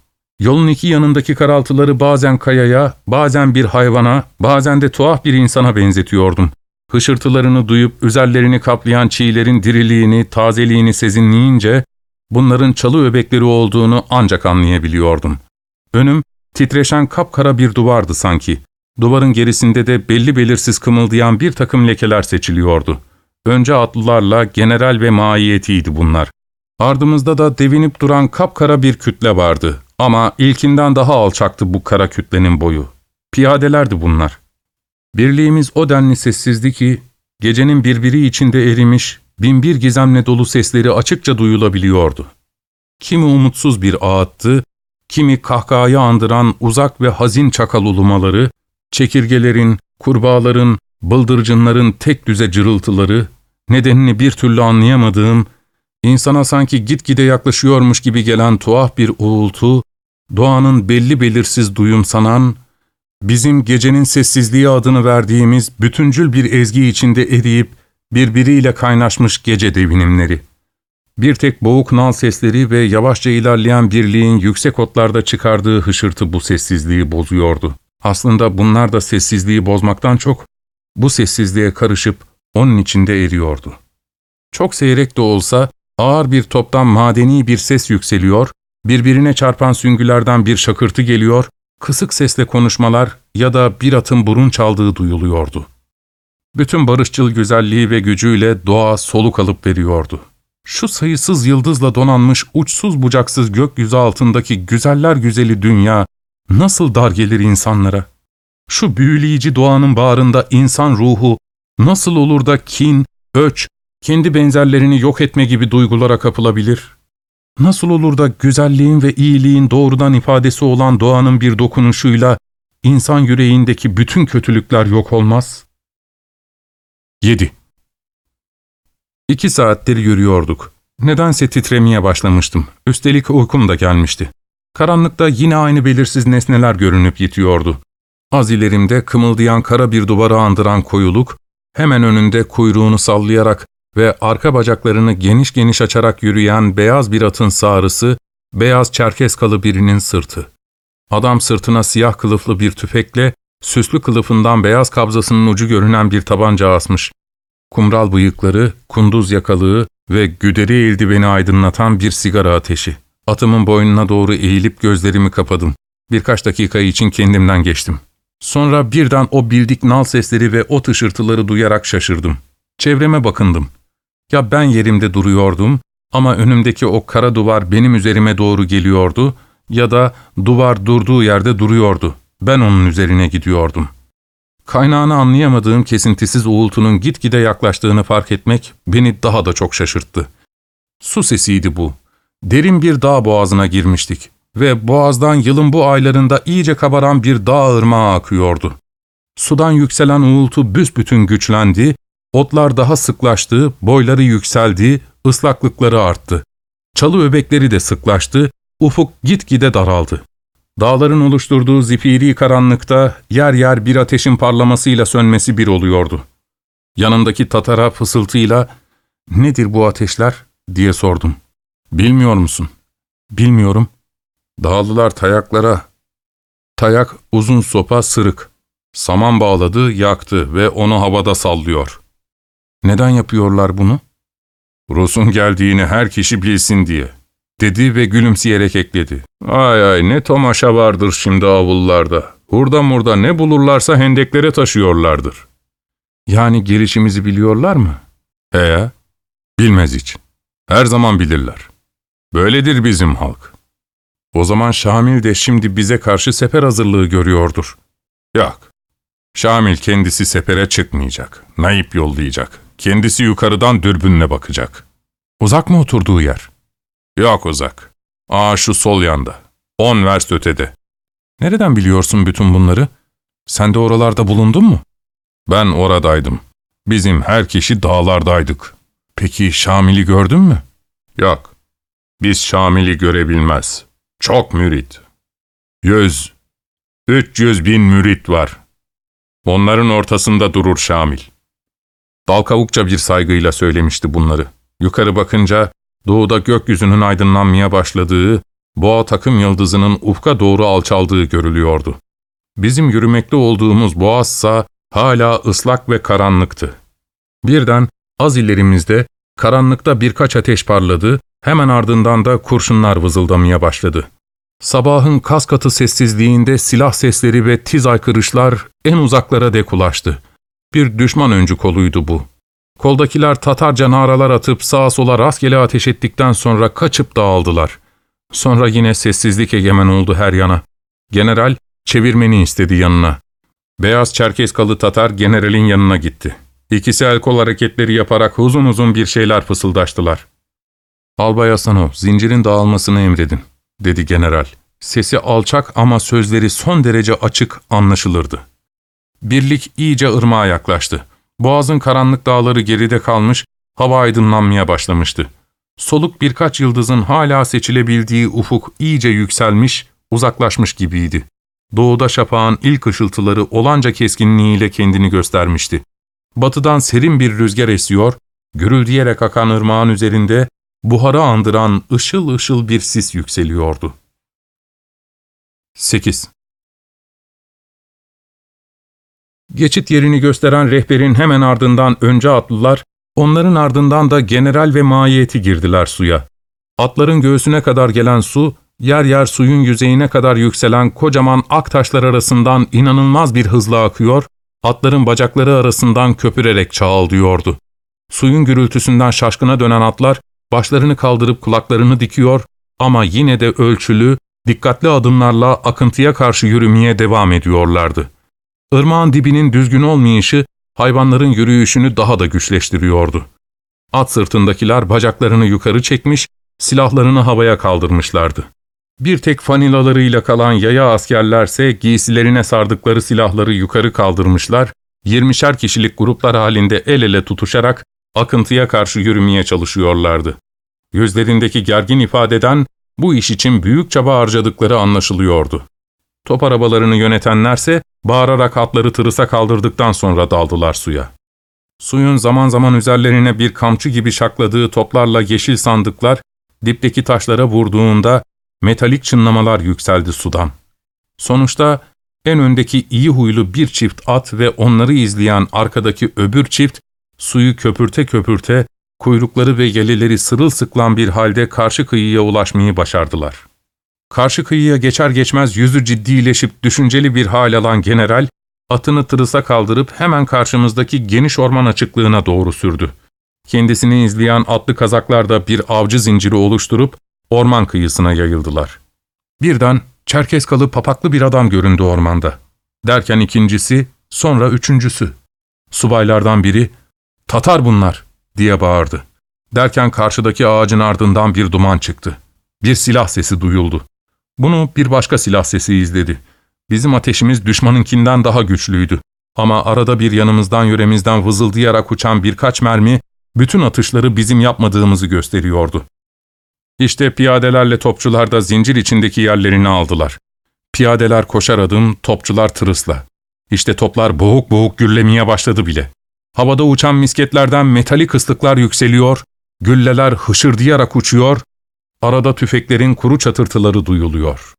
Yolun iki yanındaki karaltıları bazen kayaya, bazen bir hayvana, bazen de tuhaf bir insana benzetiyordum. Hışırtılarını duyup üzerlerini kaplayan çiğlerin diriliğini, tazeliğini sezinleyince, bunların çalı öbekleri olduğunu ancak anlayabiliyordum. Önüm, titreşen kapkara bir duvardı sanki. Duvarın gerisinde de belli belirsiz kımıldayan bir takım lekeler seçiliyordu. Önce atlılarla general ve maiyetiydi bunlar. Ardımızda da devinip duran kapkara bir kütle vardı. Ama ilkinden daha alçaktı bu kara kütlenin boyu. Piyadelerdi bunlar. Birliğimiz o denli sessizdi ki, gecenin birbiri içinde erimiş, binbir gizemle dolu sesleri açıkça duyulabiliyordu. Kimi umutsuz bir ağıttı, kimi kahkahayı andıran uzak ve hazin çakal ulumaları, çekirgelerin, kurbağaların, bıldırcınların tek düze cırıltıları, nedenini bir türlü anlayamadığım, insana sanki gitgide yaklaşıyormuş gibi gelen tuhaf bir uğultu, doğanın belli belirsiz duyumsanan, bizim gecenin sessizliği adını verdiğimiz bütüncül bir ezgi içinde eriyip birbiriyle kaynaşmış gece devinimleri. Bir tek boğuk nal sesleri ve yavaşça ilerleyen birliğin yüksek otlarda çıkardığı hışırtı bu sessizliği bozuyordu. Aslında bunlar da sessizliği bozmaktan çok, bu sessizliğe karışıp onun içinde eriyordu. Çok seyrek de olsa ağır bir toptan madeni bir ses yükseliyor, birbirine çarpan süngülerden bir şakırtı geliyor, kısık sesle konuşmalar ya da bir atın burun çaldığı duyuluyordu. Bütün barışçıl güzelliği ve gücüyle doğa soluk alıp veriyordu. Şu sayısız yıldızla donanmış uçsuz bucaksız gökyüzü altındaki güzeller güzeli dünya, nasıl dar gelir insanlara? Şu büyüleyici doğanın bağrında insan ruhu nasıl olur da kin, öç, kendi benzerlerini yok etme gibi duygulara kapılabilir? Nasıl olur da güzelliğin ve iyiliğin doğrudan ifadesi olan doğanın bir dokunuşuyla insan yüreğindeki bütün kötülükler yok olmaz? 7. İki saattir yürüyorduk. Nedense titremeye başlamıştım. Üstelik uykum da gelmişti. Karanlıkta yine aynı belirsiz nesneler görünüp yitiyordu. Az ilerimde kımıldayan kara bir duvara andıran koyuluk, hemen önünde kuyruğunu sallayarak ve arka bacaklarını geniş geniş açarak yürüyen beyaz bir atın sağrısı, beyaz çerkeskalı birinin sırtı. Adam sırtına siyah kılıflı bir tüfekle, süslü kılıfından beyaz kabzasının ucu görünen bir tabanca asmış. Kumral bıyıkları, kunduz yakalığı ve güderi eldiveni aydınlatan bir sigara ateşi. Atımın boynuna doğru eğilip gözlerimi kapadım. Birkaç dakika için kendimden geçtim. Sonra birden o bildik nal sesleri ve o tışırtıları duyarak şaşırdım. Çevreme bakındım. Ya ben yerimde duruyordum ama önümdeki o kara duvar benim üzerime doğru geliyordu ya da duvar durduğu yerde duruyordu. Ben onun üzerine gidiyordum. Kaynağını anlayamadığım kesintisiz uğultunun gitgide yaklaştığını fark etmek beni daha da çok şaşırttı. Su sesiydi bu. Derin bir dağ boğazına girmiştik ve boğazdan yılın bu aylarında iyice kabaran bir dağ ırmağı akıyordu. Sudan yükselen uğultu büsbütün güçlendi, otlar daha sıklaştı, boyları yükseldi, ıslaklıkları arttı. Çalı öbekleri de sıklaştı, ufuk gitgide daraldı. Dağların oluşturduğu zifiri karanlıkta yer yer bir ateşin parlamasıyla sönmesi bir oluyordu. Yanımdaki Tatar'a fısıltıyla ''Nedir bu ateşler?'' diye sordum. ''Bilmiyor musun?'' ''Bilmiyorum.'' Dağlılar tayaklara. Tayak uzun sopa sırık. Saman bağladı, yaktı ve onu havada sallıyor. Neden yapıyorlar bunu? Rus'un geldiğini her kişi bilsin diye dedi ve gülümseyerek ekledi. Ay ay ne tomaşa vardır şimdi avullarda. Hurda murda ne bulurlarsa hendeklere taşıyorlardır. Yani gelişimizi biliyorlar mı? He ya, bilmez hiç. Her zaman bilirler. Böyledir bizim halk. O zaman Şamil de şimdi bize karşı sefer hazırlığı görüyordur. Yok. Şamil kendisi sefere çıkmayacak. Naip yollayacak. Kendisi yukarıdan dürbünle bakacak. Uzak mı oturduğu yer? Yok uzak. Aa şu sol yanda. On verst ötede. Nereden biliyorsun bütün bunları? Sen de oralarda bulundun mu? Ben oradaydım. Bizim her kişi dağlardaydık. Peki Şamil'i gördün mü? Yok. Biz Şamil'i görebilmez. Çok mürit. Yüz, üç yüz bin mürit var. Onların ortasında durur Şamil. Dalkavukça bir saygıyla söylemişti bunları. Yukarı bakınca doğuda gökyüzünün aydınlanmaya başladığı, boğa takım yıldızının ufka doğru alçaldığı görülüyordu. Bizim yürümekte olduğumuz boğazsa hala ıslak ve karanlıktı. Birden az ilerimizde karanlıkta birkaç ateş parladı, hemen ardından da kurşunlar vızıldamaya başladı. Sabahın kas katı sessizliğinde silah sesleri ve tiz aykırışlar en uzaklara dek ulaştı. Bir düşman öncü koluydu bu. Koldakiler Tatarca naralar atıp sağa sola rastgele ateş ettikten sonra kaçıp dağıldılar. Sonra yine sessizlik egemen oldu her yana. General çevirmeni istedi yanına. Beyaz çerkezkalı Tatar generalin yanına gitti. İkisi el kol hareketleri yaparak uzun uzun bir şeyler fısıldaştılar. Albay Hasanov, zincirin dağılmasını emredin, dedi general. Sesi alçak ama sözleri son derece açık anlaşılırdı. Birlik iyice ırmağa yaklaştı. Boğazın karanlık dağları geride kalmış, hava aydınlanmaya başlamıştı. Soluk birkaç yıldızın hala seçilebildiği ufuk iyice yükselmiş, uzaklaşmış gibiydi. Doğuda şapağın ilk ışıltıları olanca keskinliğiyle kendini göstermişti. Batıdan serin bir rüzgar esiyor, gürüldeyerek akan ırmağın üzerinde buhara andıran ışıl ışıl bir sis yükseliyordu. 8. Geçit yerini gösteren rehberin hemen ardından önce atlılar, onların ardından da general ve mahiyeti girdiler suya. Atların göğsüne kadar gelen su, yer yer suyun yüzeyine kadar yükselen kocaman ak taşlar arasından inanılmaz bir hızla akıyor, atların bacakları arasından köpürerek çağıldıyordu. Suyun gürültüsünden şaşkına dönen atlar, başlarını kaldırıp kulaklarını dikiyor ama yine de ölçülü, dikkatli adımlarla akıntıya karşı yürümeye devam ediyorlardı. Irmağın dibinin düzgün olmayışı hayvanların yürüyüşünü daha da güçleştiriyordu. At sırtındakiler bacaklarını yukarı çekmiş, silahlarını havaya kaldırmışlardı. Bir tek fanilalarıyla kalan yaya askerlerse giysilerine sardıkları silahları yukarı kaldırmışlar, yirmişer kişilik gruplar halinde el ele tutuşarak akıntıya karşı yürümeye çalışıyorlardı. Yüzlerindeki gergin ifadeden bu iş için büyük çaba harcadıkları anlaşılıyordu. Top arabalarını yönetenlerse bağırarak atları tırısa kaldırdıktan sonra daldılar suya. Suyun zaman zaman üzerlerine bir kamçı gibi şakladığı toplarla yeşil sandıklar, dipteki taşlara vurduğunda metalik çınlamalar yükseldi sudan. Sonuçta en öndeki iyi huylu bir çift at ve onları izleyen arkadaki öbür çift, suyu köpürte köpürte, kuyrukları ve yeleleri sırılsıklam bir halde karşı kıyıya ulaşmayı başardılar. Karşı kıyıya geçer geçmez yüzü ciddileşip düşünceli bir hal alan general, atını tırısa kaldırıp hemen karşımızdaki geniş orman açıklığına doğru sürdü. Kendisini izleyen atlı kazaklar da bir avcı zinciri oluşturup orman kıyısına yayıldılar. Birden Çerkeskalı papaklı bir adam göründü ormanda. Derken ikincisi, sonra üçüncüsü. Subaylardan biri, ''Tatar bunlar!'' diye bağırdı. Derken karşıdaki ağacın ardından bir duman çıktı. Bir silah sesi duyuldu. Bunu bir başka silah sesi izledi. Bizim ateşimiz düşmanınkinden daha güçlüydü. Ama arada bir yanımızdan yöremizden vızıldayarak uçan birkaç mermi, bütün atışları bizim yapmadığımızı gösteriyordu. İşte piyadelerle topçular da zincir içindeki yerlerini aldılar. Piyadeler koşar adım, topçular tırısla. İşte toplar boğuk boğuk gürlemeye başladı bile. Havada uçan misketlerden metalik ıslıklar yükseliyor, gülleler hışırdayarak uçuyor, arada tüfeklerin kuru çatırtıları duyuluyor.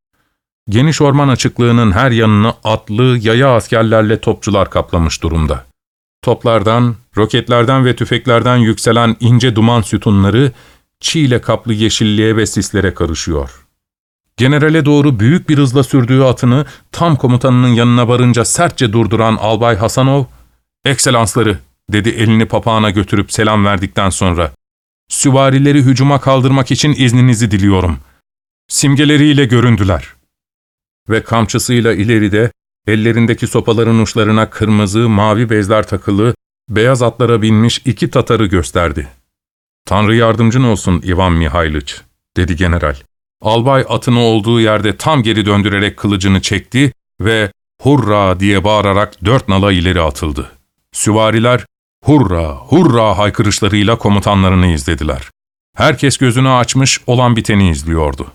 Geniş orman açıklığının her yanını atlı, yaya askerlerle topçular kaplamış durumda. Toplardan, roketlerden ve tüfeklerden yükselen ince duman sütunları, çiğle kaplı yeşilliğe ve sislere karışıyor. Generale doğru büyük bir hızla sürdüğü atını tam komutanının yanına varınca sertçe durduran Albay Hasanov, ''Ekselansları'' dedi elini papağana götürüp selam verdikten sonra. ''Süvarileri hücuma kaldırmak için izninizi diliyorum. Simgeleriyle göründüler.'' Ve kamçısıyla ileride, ellerindeki sopaların uçlarına kırmızı, mavi bezler takılı, beyaz atlara binmiş iki Tatar'ı gösterdi. ''Tanrı yardımcın olsun Ivan Mihaylıç'' dedi general. Albay atını olduğu yerde tam geri döndürerek kılıcını çekti ve ''Hurra!'' diye bağırarak dört nala ileri atıldı. Süvariler ''Hurra! Hurra!'' haykırışlarıyla komutanlarını izlediler. Herkes gözünü açmış olan biteni izliyordu.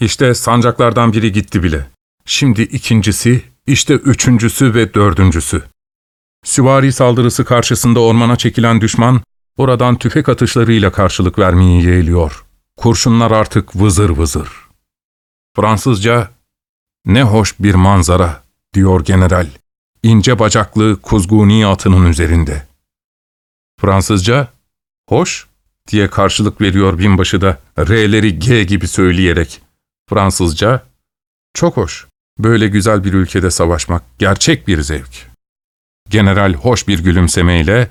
İşte sancaklardan biri gitti bile. Şimdi ikincisi, işte üçüncüsü ve dördüncüsü. Süvari saldırısı karşısında ormana çekilen düşman, oradan tüfek atışlarıyla karşılık vermeyi yeğliyor. Kurşunlar artık vızır vızır. Fransızca, ''Ne hoş bir manzara'' diyor general, ince bacaklı kuzguni atının üzerinde. Fransızca, ''Hoş'' diye karşılık veriyor binbaşı da R'leri G gibi söyleyerek. Fransızca, ''Çok hoş, böyle güzel bir ülkede savaşmak gerçek bir zevk.'' General hoş bir gülümsemeyle,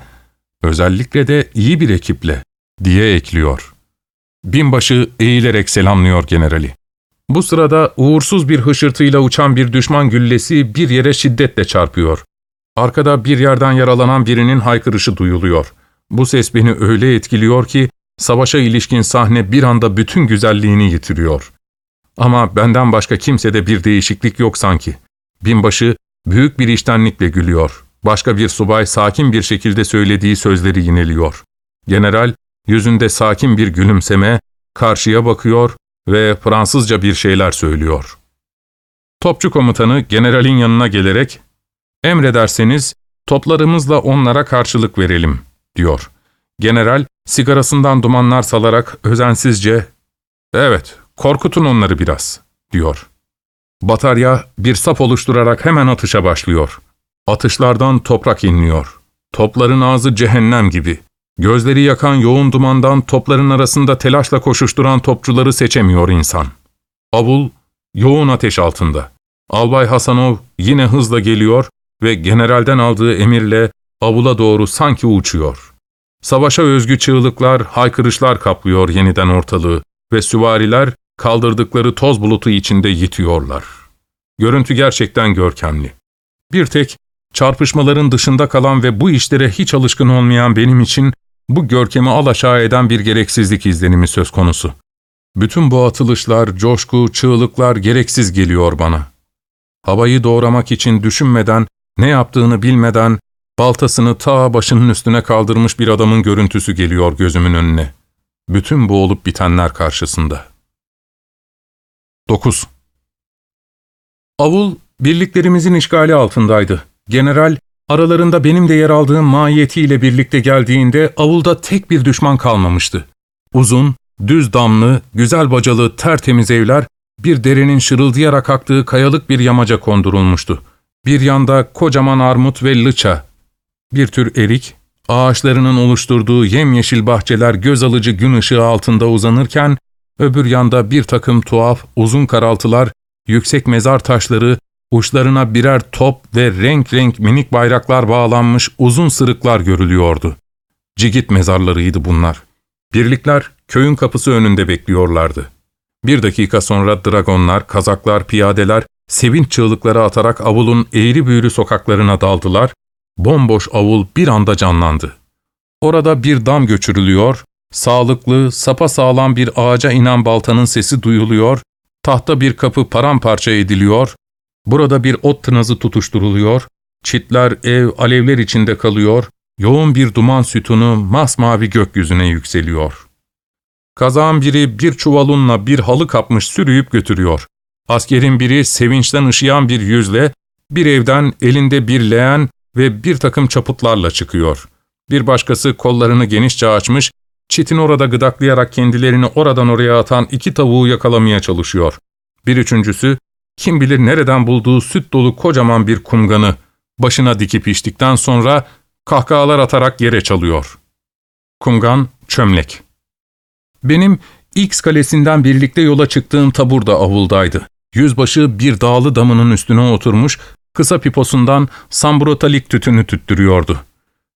özellikle de iyi bir ekiple diye ekliyor. Binbaşı eğilerek selamlıyor generali. Bu sırada uğursuz bir hışırtıyla uçan bir düşman güllesi bir yere şiddetle çarpıyor. Arkada bir yerden yaralanan birinin haykırışı duyuluyor. Bu ses beni öyle etkiliyor ki savaşa ilişkin sahne bir anda bütün güzelliğini yitiriyor. Ama benden başka kimsede bir değişiklik yok sanki. Binbaşı büyük bir iştenlikle gülüyor. Başka bir subay sakin bir şekilde söylediği sözleri yineliyor. General yüzünde sakin bir gülümseme, karşıya bakıyor ve Fransızca bir şeyler söylüyor. Topçu komutanı generalin yanına gelerek, ''Emrederseniz toplarımızla onlara karşılık verelim.'' diyor. General sigarasından dumanlar salarak özensizce, ''Evet, korkutun onları biraz.'' diyor. Batarya bir sap oluşturarak hemen atışa başlıyor. Atışlardan toprak inliyor. Topların ağzı cehennem gibi. Gözleri yakan yoğun dumandan topların arasında telaşla koşuşturan topçuları seçemiyor insan. Avul, yoğun ateş altında. Albay Hasanov yine hızla geliyor ve generalden aldığı emirle avula doğru sanki uçuyor. Savaşa özgü çığlıklar, haykırışlar kaplıyor yeniden ortalığı ve süvariler kaldırdıkları toz bulutu içinde yitiyorlar. Görüntü gerçekten görkemli. Bir tek çarpışmaların dışında kalan ve bu işlere hiç alışkın olmayan benim için bu görkemi alaşağı eden bir gereksizlik izlenimi söz konusu. Bütün bu atılışlar, coşku, çığlıklar gereksiz geliyor bana. Havayı doğramak için düşünmeden, ne yaptığını bilmeden, baltasını ta başının üstüne kaldırmış bir adamın görüntüsü geliyor gözümün önüne. Bütün bu olup bitenler karşısında. 9. Avul, birliklerimizin işgali altındaydı. General, aralarında benim de yer aldığım mahiyetiyle birlikte geldiğinde avulda tek bir düşman kalmamıştı. Uzun, düz damlı, güzel bacalı, tertemiz evler, bir derenin şırıldayarak aktığı kayalık bir yamaca kondurulmuştu. Bir yanda kocaman armut ve lıça, bir tür erik, ağaçlarının oluşturduğu yemyeşil bahçeler göz alıcı gün ışığı altında uzanırken, öbür yanda bir takım tuhaf, uzun karaltılar, yüksek mezar taşları, uçlarına birer top ve renk renk minik bayraklar bağlanmış uzun sırıklar görülüyordu. Cigit mezarlarıydı bunlar. Birlikler köyün kapısı önünde bekliyorlardı. Bir dakika sonra dragonlar, kazaklar, piyadeler sevinç çığlıkları atarak avulun eğri büğrü sokaklarına daldılar, bomboş avul bir anda canlandı. Orada bir dam göçürülüyor, sağlıklı, sapasağlam bir ağaca inen baltanın sesi duyuluyor, tahta bir kapı paramparça ediliyor, burada bir ot tınazı tutuşturuluyor, çitler ev alevler içinde kalıyor, yoğun bir duman sütunu masmavi gökyüzüne yükseliyor. Kazağın biri bir çuvalunla bir halı kapmış sürüyüp götürüyor. Askerin biri sevinçten ışıyan bir yüzle, bir evden elinde bir leğen ve bir takım çaputlarla çıkıyor. Bir başkası kollarını genişçe açmış, çitin orada gıdaklayarak kendilerini oradan oraya atan iki tavuğu yakalamaya çalışıyor. Bir üçüncüsü, kim bilir nereden bulduğu süt dolu kocaman bir kumganı, başına dikip içtikten sonra kahkahalar atarak yere çalıyor. Kumgan, çömlek. Benim X kalesinden birlikte yola çıktığım tabur da avuldaydı. Yüzbaşı bir dağlı damının üstüne oturmuş, kısa piposundan sambrotalik tütünü tüttürüyordu.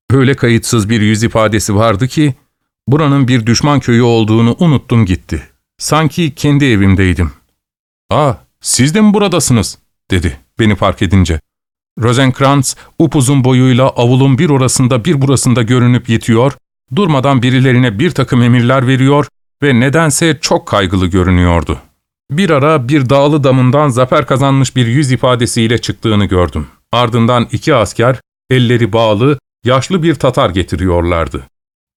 Öyle kayıtsız bir yüz ifadesi vardı ki, buranın bir düşman köyü olduğunu unuttum gitti. Sanki kendi evimdeydim. ''Aa, siz de mi buradasınız?'' dedi beni fark edince. Rosenkrantz upuzun boyuyla avulun bir orasında bir burasında görünüp yetiyor, durmadan birilerine bir takım emirler veriyor ve nedense çok kaygılı görünüyordu. Bir ara bir dağlı damından zafer kazanmış bir yüz ifadesiyle çıktığını gördüm. Ardından iki asker, elleri bağlı, yaşlı bir Tatar getiriyorlardı.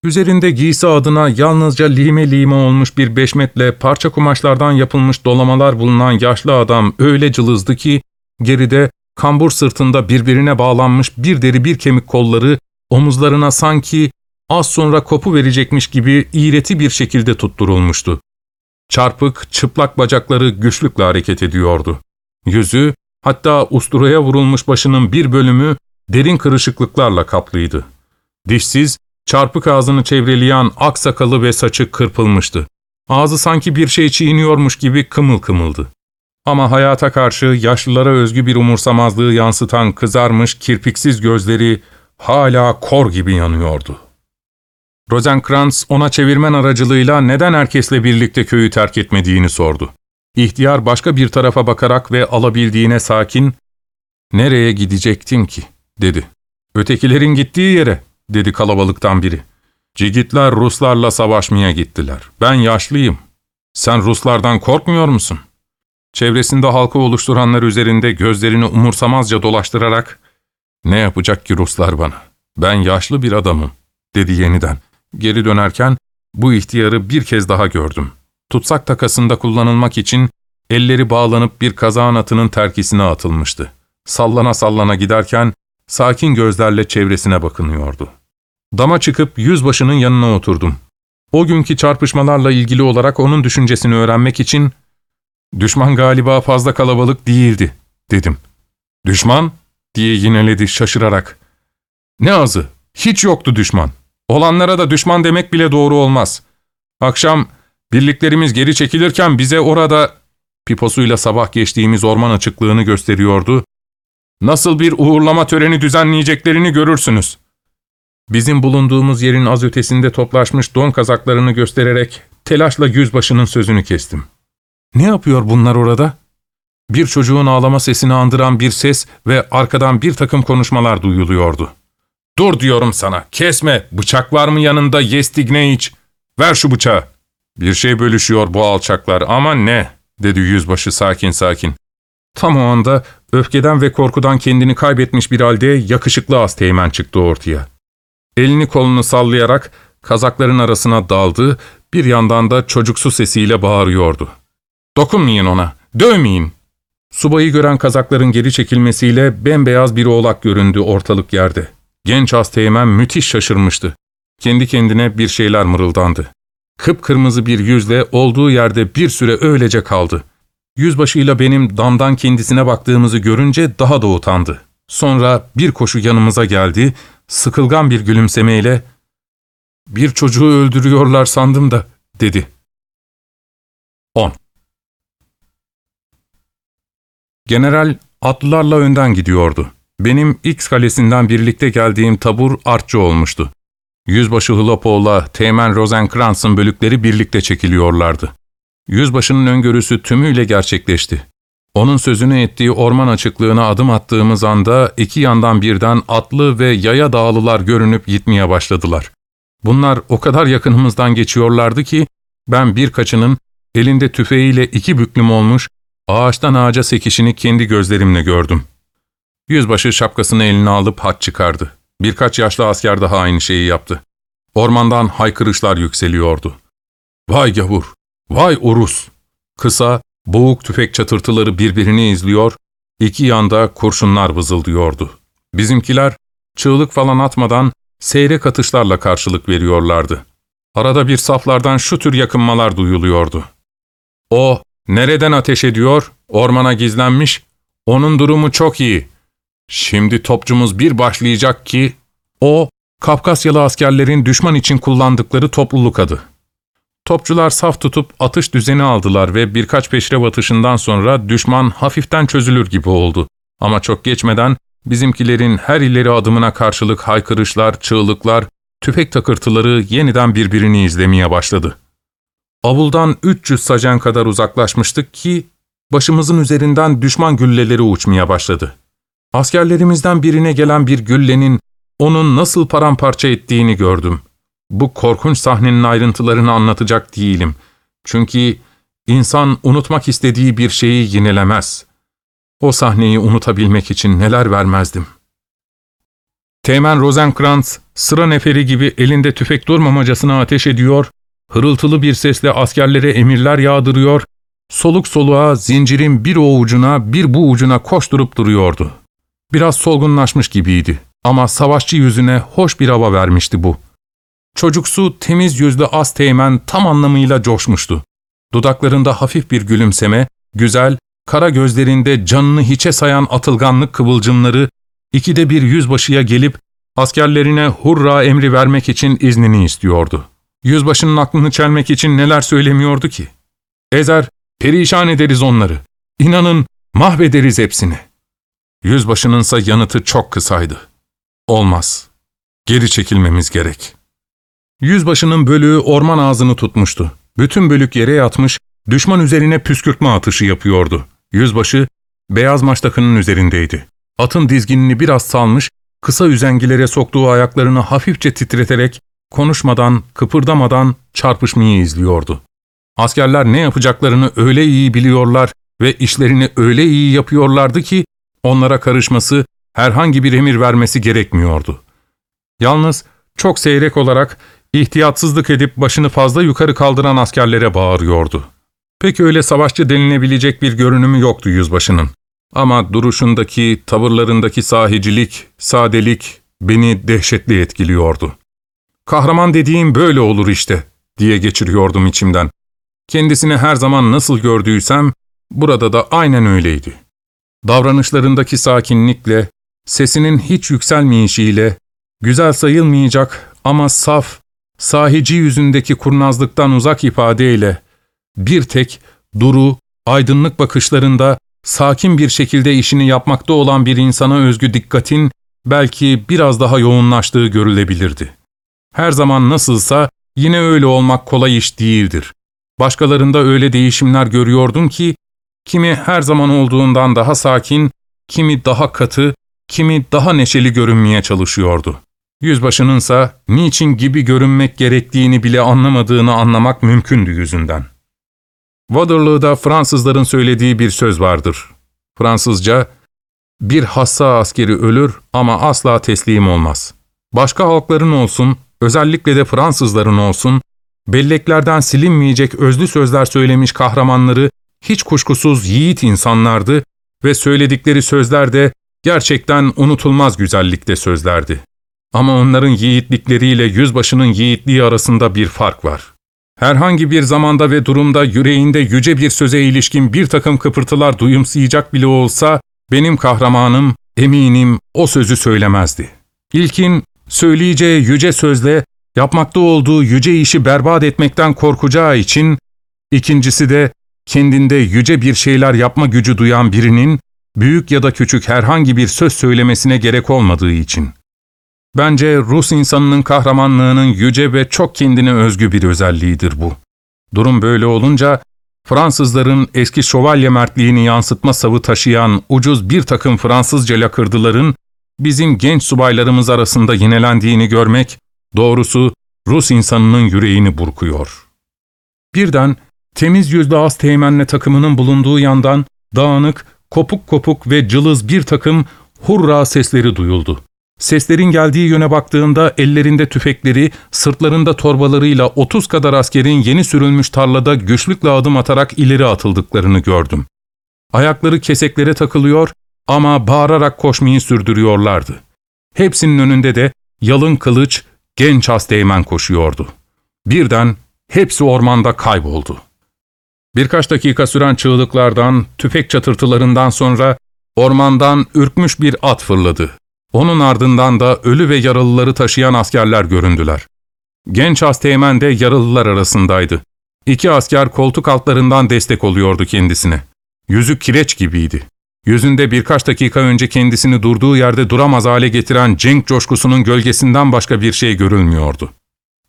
Üzerinde giysi adına yalnızca lime lime olmuş bir beşmetle parça kumaşlardan yapılmış dolamalar bulunan yaşlı adam öyle cılızdı ki, geride kambur sırtında birbirine bağlanmış bir deri bir kemik kolları, omuzlarına sanki az sonra kopu verecekmiş gibi iğreti bir şekilde tutturulmuştu. Çarpık, çıplak bacakları güçlükle hareket ediyordu. Yüzü, hatta usturaya vurulmuş başının bir bölümü derin kırışıklıklarla kaplıydı. Dişsiz, çarpık ağzını çevreleyen ak sakalı ve saçı kırpılmıştı. Ağzı sanki bir şey çiğniyormuş gibi kımıl kımıldı. Ama hayata karşı yaşlılara özgü bir umursamazlığı yansıtan kızarmış kirpiksiz gözleri hala kor gibi yanıyordu. Rosenkrantz ona çevirmen aracılığıyla neden herkesle birlikte köyü terk etmediğini sordu. İhtiyar başka bir tarafa bakarak ve alabildiğine sakin, ''Nereye gidecektin ki?'' dedi. ''Ötekilerin gittiği yere.'' dedi kalabalıktan biri. ''Cigitler Ruslarla savaşmaya gittiler. Ben yaşlıyım. Sen Ruslardan korkmuyor musun?'' Çevresinde halkı oluşturanlar üzerinde gözlerini umursamazca dolaştırarak, ''Ne yapacak ki Ruslar bana? Ben yaşlı bir adamım.'' dedi yeniden. Geri dönerken bu ihtiyarı bir kez daha gördüm. Tutsak takasında kullanılmak için elleri bağlanıp bir kazağın atının terkisine atılmıştı. Sallana sallana giderken sakin gözlerle çevresine bakınıyordu. Dama çıkıp yüzbaşının yanına oturdum. O günkü çarpışmalarla ilgili olarak onun düşüncesini öğrenmek için ''Düşman galiba fazla kalabalık değildi.'' dedim. ''Düşman?'' diye yineledi şaşırarak. ''Ne azı? Hiç yoktu düşman. Olanlara da düşman demek bile doğru olmaz. Akşam birliklerimiz geri çekilirken bize orada piposuyla sabah geçtiğimiz orman açıklığını gösteriyordu. Nasıl bir uğurlama töreni düzenleyeceklerini görürsünüz. Bizim bulunduğumuz yerin az ötesinde toplaşmış don kazaklarını göstererek telaşla yüzbaşının sözünü kestim. Ne yapıyor bunlar orada? Bir çocuğun ağlama sesini andıran bir ses ve arkadan bir takım konuşmalar duyuluyordu. ''Dur diyorum sana, kesme, bıçak var mı yanında Yestigneyiç? Ver şu bıçağı.'' ''Bir şey bölüşüyor bu alçaklar ama ne?'' dedi yüzbaşı sakin sakin. Tam o anda öfkeden ve korkudan kendini kaybetmiş bir halde yakışıklı Asteğmen çıktı ortaya. Elini kolunu sallayarak kazakların arasına daldı, bir yandan da çocuksu sesiyle bağırıyordu. ''Dokunmayın ona, dövmeyin!'' Subayı gören kazakların geri çekilmesiyle bembeyaz bir oğlak göründü ortalık yerde. Genç Asteğmen müthiş şaşırmıştı. Kendi kendine bir şeyler mırıldandı. Kıpkırmızı bir yüzle olduğu yerde bir süre öylece kaldı. Yüzbaşıyla benim damdan kendisine baktığımızı görünce daha da utandı. Sonra bir koşu yanımıza geldi, sıkılgan bir gülümsemeyle ''Bir çocuğu öldürüyorlar sandım da'' dedi. 10. General atlılarla önden gidiyordu. Benim X kalesinden birlikte geldiğim tabur artçı olmuştu. Yüzbaşı Hlopoğlu'la Teğmen Rosenkrantz'ın bölükleri birlikte çekiliyorlardı. Yüzbaşının öngörüsü tümüyle gerçekleşti. Onun sözünü ettiği orman açıklığına adım attığımız anda iki yandan birden atlı ve yaya dağlılar görünüp gitmeye başladılar. Bunlar o kadar yakınımızdan geçiyorlardı ki ben birkaçının elinde tüfeğiyle iki büklüm olmuş ağaçtan ağaca sekişini kendi gözlerimle gördüm. Yüzbaşı şapkasını eline alıp hat çıkardı. Birkaç yaşlı asker daha aynı şeyi yaptı. Ormandan haykırışlar yükseliyordu. Vay gavur, vay urus! Kısa, boğuk tüfek çatırtıları birbirini izliyor, iki yanda kurşunlar vızıldıyordu. Bizimkiler çığlık falan atmadan seyrek atışlarla karşılık veriyorlardı. Arada bir saflardan şu tür yakınmalar duyuluyordu. O, nereden ateş ediyor? Ormana gizlenmiş. Onun durumu çok iyi. Şimdi topçumuz bir başlayacak ki, o, Kafkasyalı askerlerin düşman için kullandıkları topluluk adı. Topçular saf tutup atış düzeni aldılar ve birkaç peşrev atışından sonra düşman hafiften çözülür gibi oldu. Ama çok geçmeden bizimkilerin her ileri adımına karşılık haykırışlar, çığlıklar, tüfek takırtıları yeniden birbirini izlemeye başladı. Avuldan 300 sacan kadar uzaklaşmıştık ki başımızın üzerinden düşman gülleleri uçmaya başladı. Askerlerimizden birine gelen bir güllenin onun nasıl paramparça ettiğini gördüm. Bu korkunç sahnenin ayrıntılarını anlatacak değilim. Çünkü insan unutmak istediği bir şeyi yinelemez. O sahneyi unutabilmek için neler vermezdim. Teğmen Rosenkrantz sıra neferi gibi elinde tüfek durmamacasına ateş ediyor, hırıltılı bir sesle askerlere emirler yağdırıyor, soluk soluğa zincirin bir o ucuna bir bu ucuna koşturup duruyordu. Biraz solgunlaşmış gibiydi ama savaşçı yüzüne hoş bir hava vermişti bu. Çocuksu, temiz yüzlü az teğmen tam anlamıyla coşmuştu. Dudaklarında hafif bir gülümseme, güzel, kara gözlerinde canını hiçe sayan atılganlık kıvılcımları, ikide bir yüzbaşıya gelip askerlerine hurra emri vermek için iznini istiyordu. Yüzbaşının aklını çelmek için neler söylemiyordu ki? Ezer, perişan ederiz onları. İnanın mahvederiz hepsini. Yüzbaşınınsa yanıtı çok kısaydı. Olmaz. Geri çekilmemiz gerek. Yüzbaşının bölüğü orman ağzını tutmuştu. Bütün bölük yere yatmış, düşman üzerine püskürtme atışı yapıyordu. Yüzbaşı, beyaz maçtakının üzerindeydi. Atın dizginini biraz salmış, kısa üzengilere soktuğu ayaklarını hafifçe titreterek, konuşmadan, kıpırdamadan çarpışmayı izliyordu. Askerler ne yapacaklarını öyle iyi biliyorlar ve işlerini öyle iyi yapıyorlardı ki, onlara karışması, herhangi bir emir vermesi gerekmiyordu. Yalnız çok seyrek olarak ihtiyatsızlık edip başını fazla yukarı kaldıran askerlere bağırıyordu. Pek öyle savaşçı denilebilecek bir görünümü yoktu yüzbaşının. Ama duruşundaki, tavırlarındaki sahicilik, sadelik beni dehşetli etkiliyordu. Kahraman dediğim böyle olur işte, diye geçiriyordum içimden. Kendisini her zaman nasıl gördüysem, burada da aynen öyleydi. Davranışlarındaki sakinlikle, sesinin hiç yükselmeyişiyle, güzel sayılmayacak ama saf, sahici yüzündeki kurnazlıktan uzak ifadeyle, bir tek, duru, aydınlık bakışlarında sakin bir şekilde işini yapmakta olan bir insana özgü dikkatin belki biraz daha yoğunlaştığı görülebilirdi. Her zaman nasılsa yine öyle olmak kolay iş değildir. Başkalarında öyle değişimler görüyordum ki, kimi her zaman olduğundan daha sakin, kimi daha katı, kimi daha neşeli görünmeye çalışıyordu. Yüzbaşınınsa niçin gibi görünmek gerektiğini bile anlamadığını anlamak mümkündü yüzünden. Waterloo'da Fransızların söylediği bir söz vardır. Fransızca, bir hassa askeri ölür ama asla teslim olmaz. Başka halkların olsun, özellikle de Fransızların olsun, belleklerden silinmeyecek özlü sözler söylemiş kahramanları hiç kuşkusuz yiğit insanlardı ve söyledikleri sözler de gerçekten unutulmaz güzellikte sözlerdi. Ama onların yiğitlikleriyle yüzbaşının yiğitliği arasında bir fark var. Herhangi bir zamanda ve durumda yüreğinde yüce bir söze ilişkin bir takım kıpırtılar duyumsayacak bile olsa, benim kahramanım, eminim o sözü söylemezdi. İlkin, söyleyeceği yüce sözle, yapmakta olduğu yüce işi berbat etmekten korkacağı için, ikincisi de kendinde yüce bir şeyler yapma gücü duyan birinin, büyük ya da küçük herhangi bir söz söylemesine gerek olmadığı için. Bence Rus insanının kahramanlığının yüce ve çok kendine özgü bir özelliğidir bu. Durum böyle olunca, Fransızların eski şövalye mertliğini yansıtma savı taşıyan ucuz bir takım Fransızca lakırdıların bizim genç subaylarımız arasında yinelendiğini görmek, doğrusu Rus insanının yüreğini burkuyor. Birden temiz yüzlü az teğmenle takımının bulunduğu yandan dağınık, kopuk kopuk ve cılız bir takım hurra sesleri duyuldu. Seslerin geldiği yöne baktığında ellerinde tüfekleri, sırtlarında torbalarıyla 30 kadar askerin yeni sürülmüş tarlada güçlükle adım atarak ileri atıldıklarını gördüm. Ayakları keseklere takılıyor ama bağırarak koşmayı sürdürüyorlardı. Hepsinin önünde de yalın kılıç, genç Asteğmen koşuyordu. Birden hepsi ormanda kayboldu. Birkaç dakika süren çığlıklardan, tüfek çatırtılarından sonra ormandan ürkmüş bir at fırladı. Onun ardından da ölü ve yaralıları taşıyan askerler göründüler. Genç Asteğmen de yaralılar arasındaydı. İki asker koltuk altlarından destek oluyordu kendisine. Yüzü kireç gibiydi. Yüzünde birkaç dakika önce kendisini durduğu yerde duramaz hale getiren cenk coşkusunun gölgesinden başka bir şey görülmüyordu.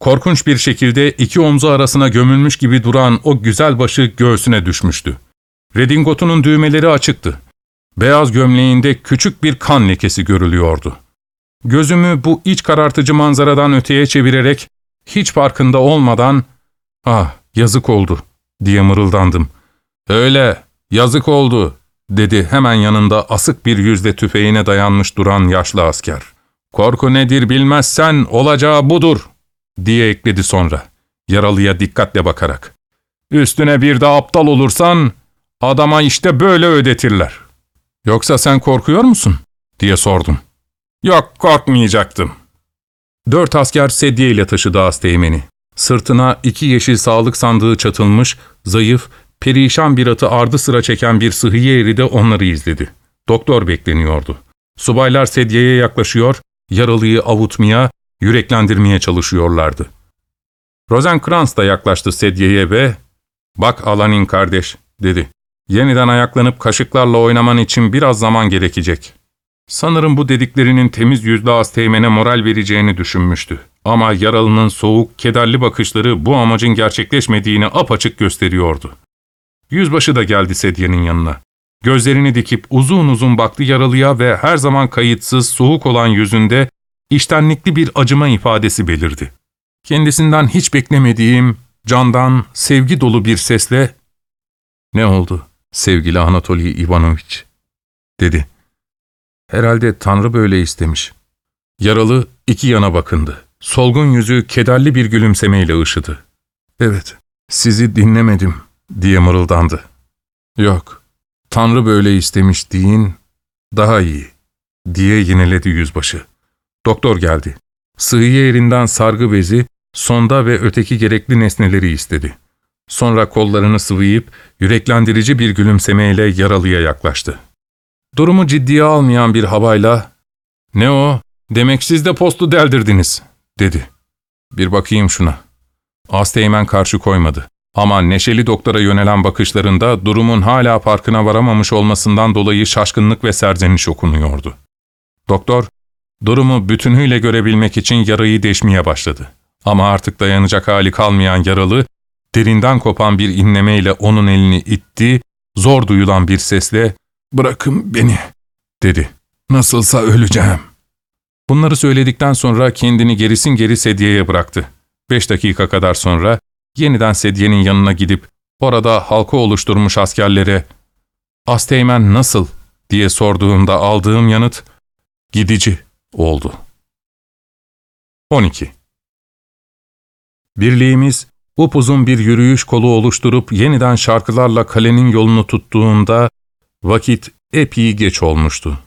Korkunç bir şekilde iki omzu arasına gömülmüş gibi duran o güzel başı göğsüne düşmüştü. Redingotunun düğmeleri açıktı. Beyaz gömleğinde küçük bir kan lekesi görülüyordu. Gözümü bu iç karartıcı manzaradan öteye çevirerek, hiç farkında olmadan, ''Ah, yazık oldu.'' diye mırıldandım. ''Öyle, yazık oldu.'' dedi hemen yanında asık bir yüzle tüfeğine dayanmış duran yaşlı asker. ''Korku nedir bilmezsen olacağı budur.'' Diye ekledi sonra, yaralıya dikkatle bakarak. ''Üstüne bir de aptal olursan, adama işte böyle ödetirler.'' ''Yoksa sen korkuyor musun?'' diye sordum. ''Yok, korkmayacaktım.'' Dört asker sedyeyle taşıdı Asteğmen'i. Sırtına iki yeşil sağlık sandığı çatılmış, zayıf, perişan bir atı ardı sıra çeken bir sıhhiye eri de onları izledi. Doktor bekleniyordu. Subaylar sedyeye yaklaşıyor, yaralıyı avutmaya, yüreklendirmeye çalışıyorlardı. Rosenkrantz da yaklaştı sedyeye ve ''Bak Alanin kardeş'' dedi. Yeniden ayaklanıp kaşıklarla oynaman için biraz zaman gerekecek. Sanırım bu dediklerinin temiz yüzlü Asteğmen'e moral vereceğini düşünmüştü. Ama yaralının soğuk, kederli bakışları bu amacın gerçekleşmediğini apaçık gösteriyordu. Yüzbaşı da geldi sedyenin yanına. Gözlerini dikip uzun uzun baktı yaralıya ve her zaman kayıtsız, soğuk olan yüzünde iştenlikli bir acıma ifadesi belirdi. Kendisinden hiç beklemediğim, candan, sevgi dolu bir sesle ''Ne oldu?'' sevgili Anatoli Ivanoviç, dedi. Herhalde Tanrı böyle istemiş. Yaralı iki yana bakındı. Solgun yüzü kederli bir gülümsemeyle ışıdı. Evet, sizi dinlemedim, diye mırıldandı. Yok, Tanrı böyle istemiş deyin, daha iyi, diye yineledi yüzbaşı. Doktor geldi. Sığıya yerinden sargı bezi, sonda ve öteki gerekli nesneleri istedi. Sonra kollarını sıvayıp yüreklendirici bir gülümsemeyle yaralıya yaklaştı. Durumu ciddiye almayan bir havayla ''Ne o? Demek siz de postu deldirdiniz.'' dedi. ''Bir bakayım şuna.'' Asteğmen karşı koymadı. Ama neşeli doktora yönelen bakışlarında durumun hala farkına varamamış olmasından dolayı şaşkınlık ve serzeniş okunuyordu. Doktor, durumu bütünüyle görebilmek için yarayı deşmeye başladı. Ama artık dayanacak hali kalmayan yaralı, derinden kopan bir inlemeyle onun elini itti, zor duyulan bir sesle ''Bırakın beni'' dedi. ''Nasılsa öleceğim.'' Bunları söyledikten sonra kendini gerisin geri sedyeye bıraktı. Beş dakika kadar sonra yeniden sedyenin yanına gidip orada halka oluşturmuş askerlere ''Asteğmen nasıl?'' diye sorduğumda aldığım yanıt ''Gidici'' oldu. 12. Birliğimiz upuzun bir yürüyüş kolu oluşturup yeniden şarkılarla kalenin yolunu tuttuğunda vakit epey geç olmuştu.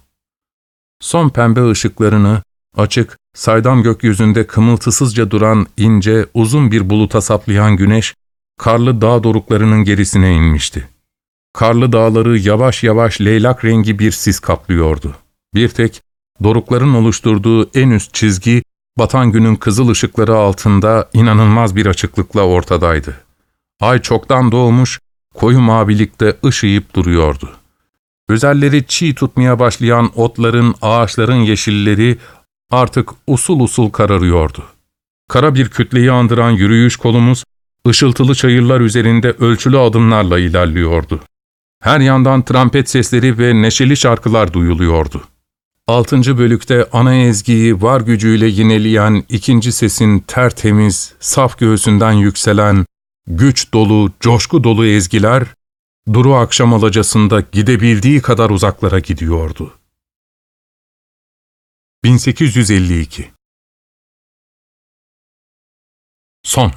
Son pembe ışıklarını açık, saydam gökyüzünde kımıltısızca duran ince, uzun bir buluta saplayan güneş, karlı dağ doruklarının gerisine inmişti. Karlı dağları yavaş yavaş leylak rengi bir sis kaplıyordu. Bir tek dorukların oluşturduğu en üst çizgi, batan günün kızıl ışıkları altında inanılmaz bir açıklıkla ortadaydı. Ay çoktan doğmuş, koyu mavilikte ışıyıp duruyordu. Özelleri çiğ tutmaya başlayan otların, ağaçların yeşilleri artık usul usul kararıyordu. Kara bir kütleyi andıran yürüyüş kolumuz, ışıltılı çayırlar üzerinde ölçülü adımlarla ilerliyordu. Her yandan trompet sesleri ve neşeli şarkılar duyuluyordu. Altıncı bölükte ana ezgiyi var gücüyle yineleyen ikinci sesin tertemiz, saf göğsünden yükselen, güç dolu, coşku dolu ezgiler, duru akşam alacasında gidebildiği kadar uzaklara gidiyordu. 1852 Son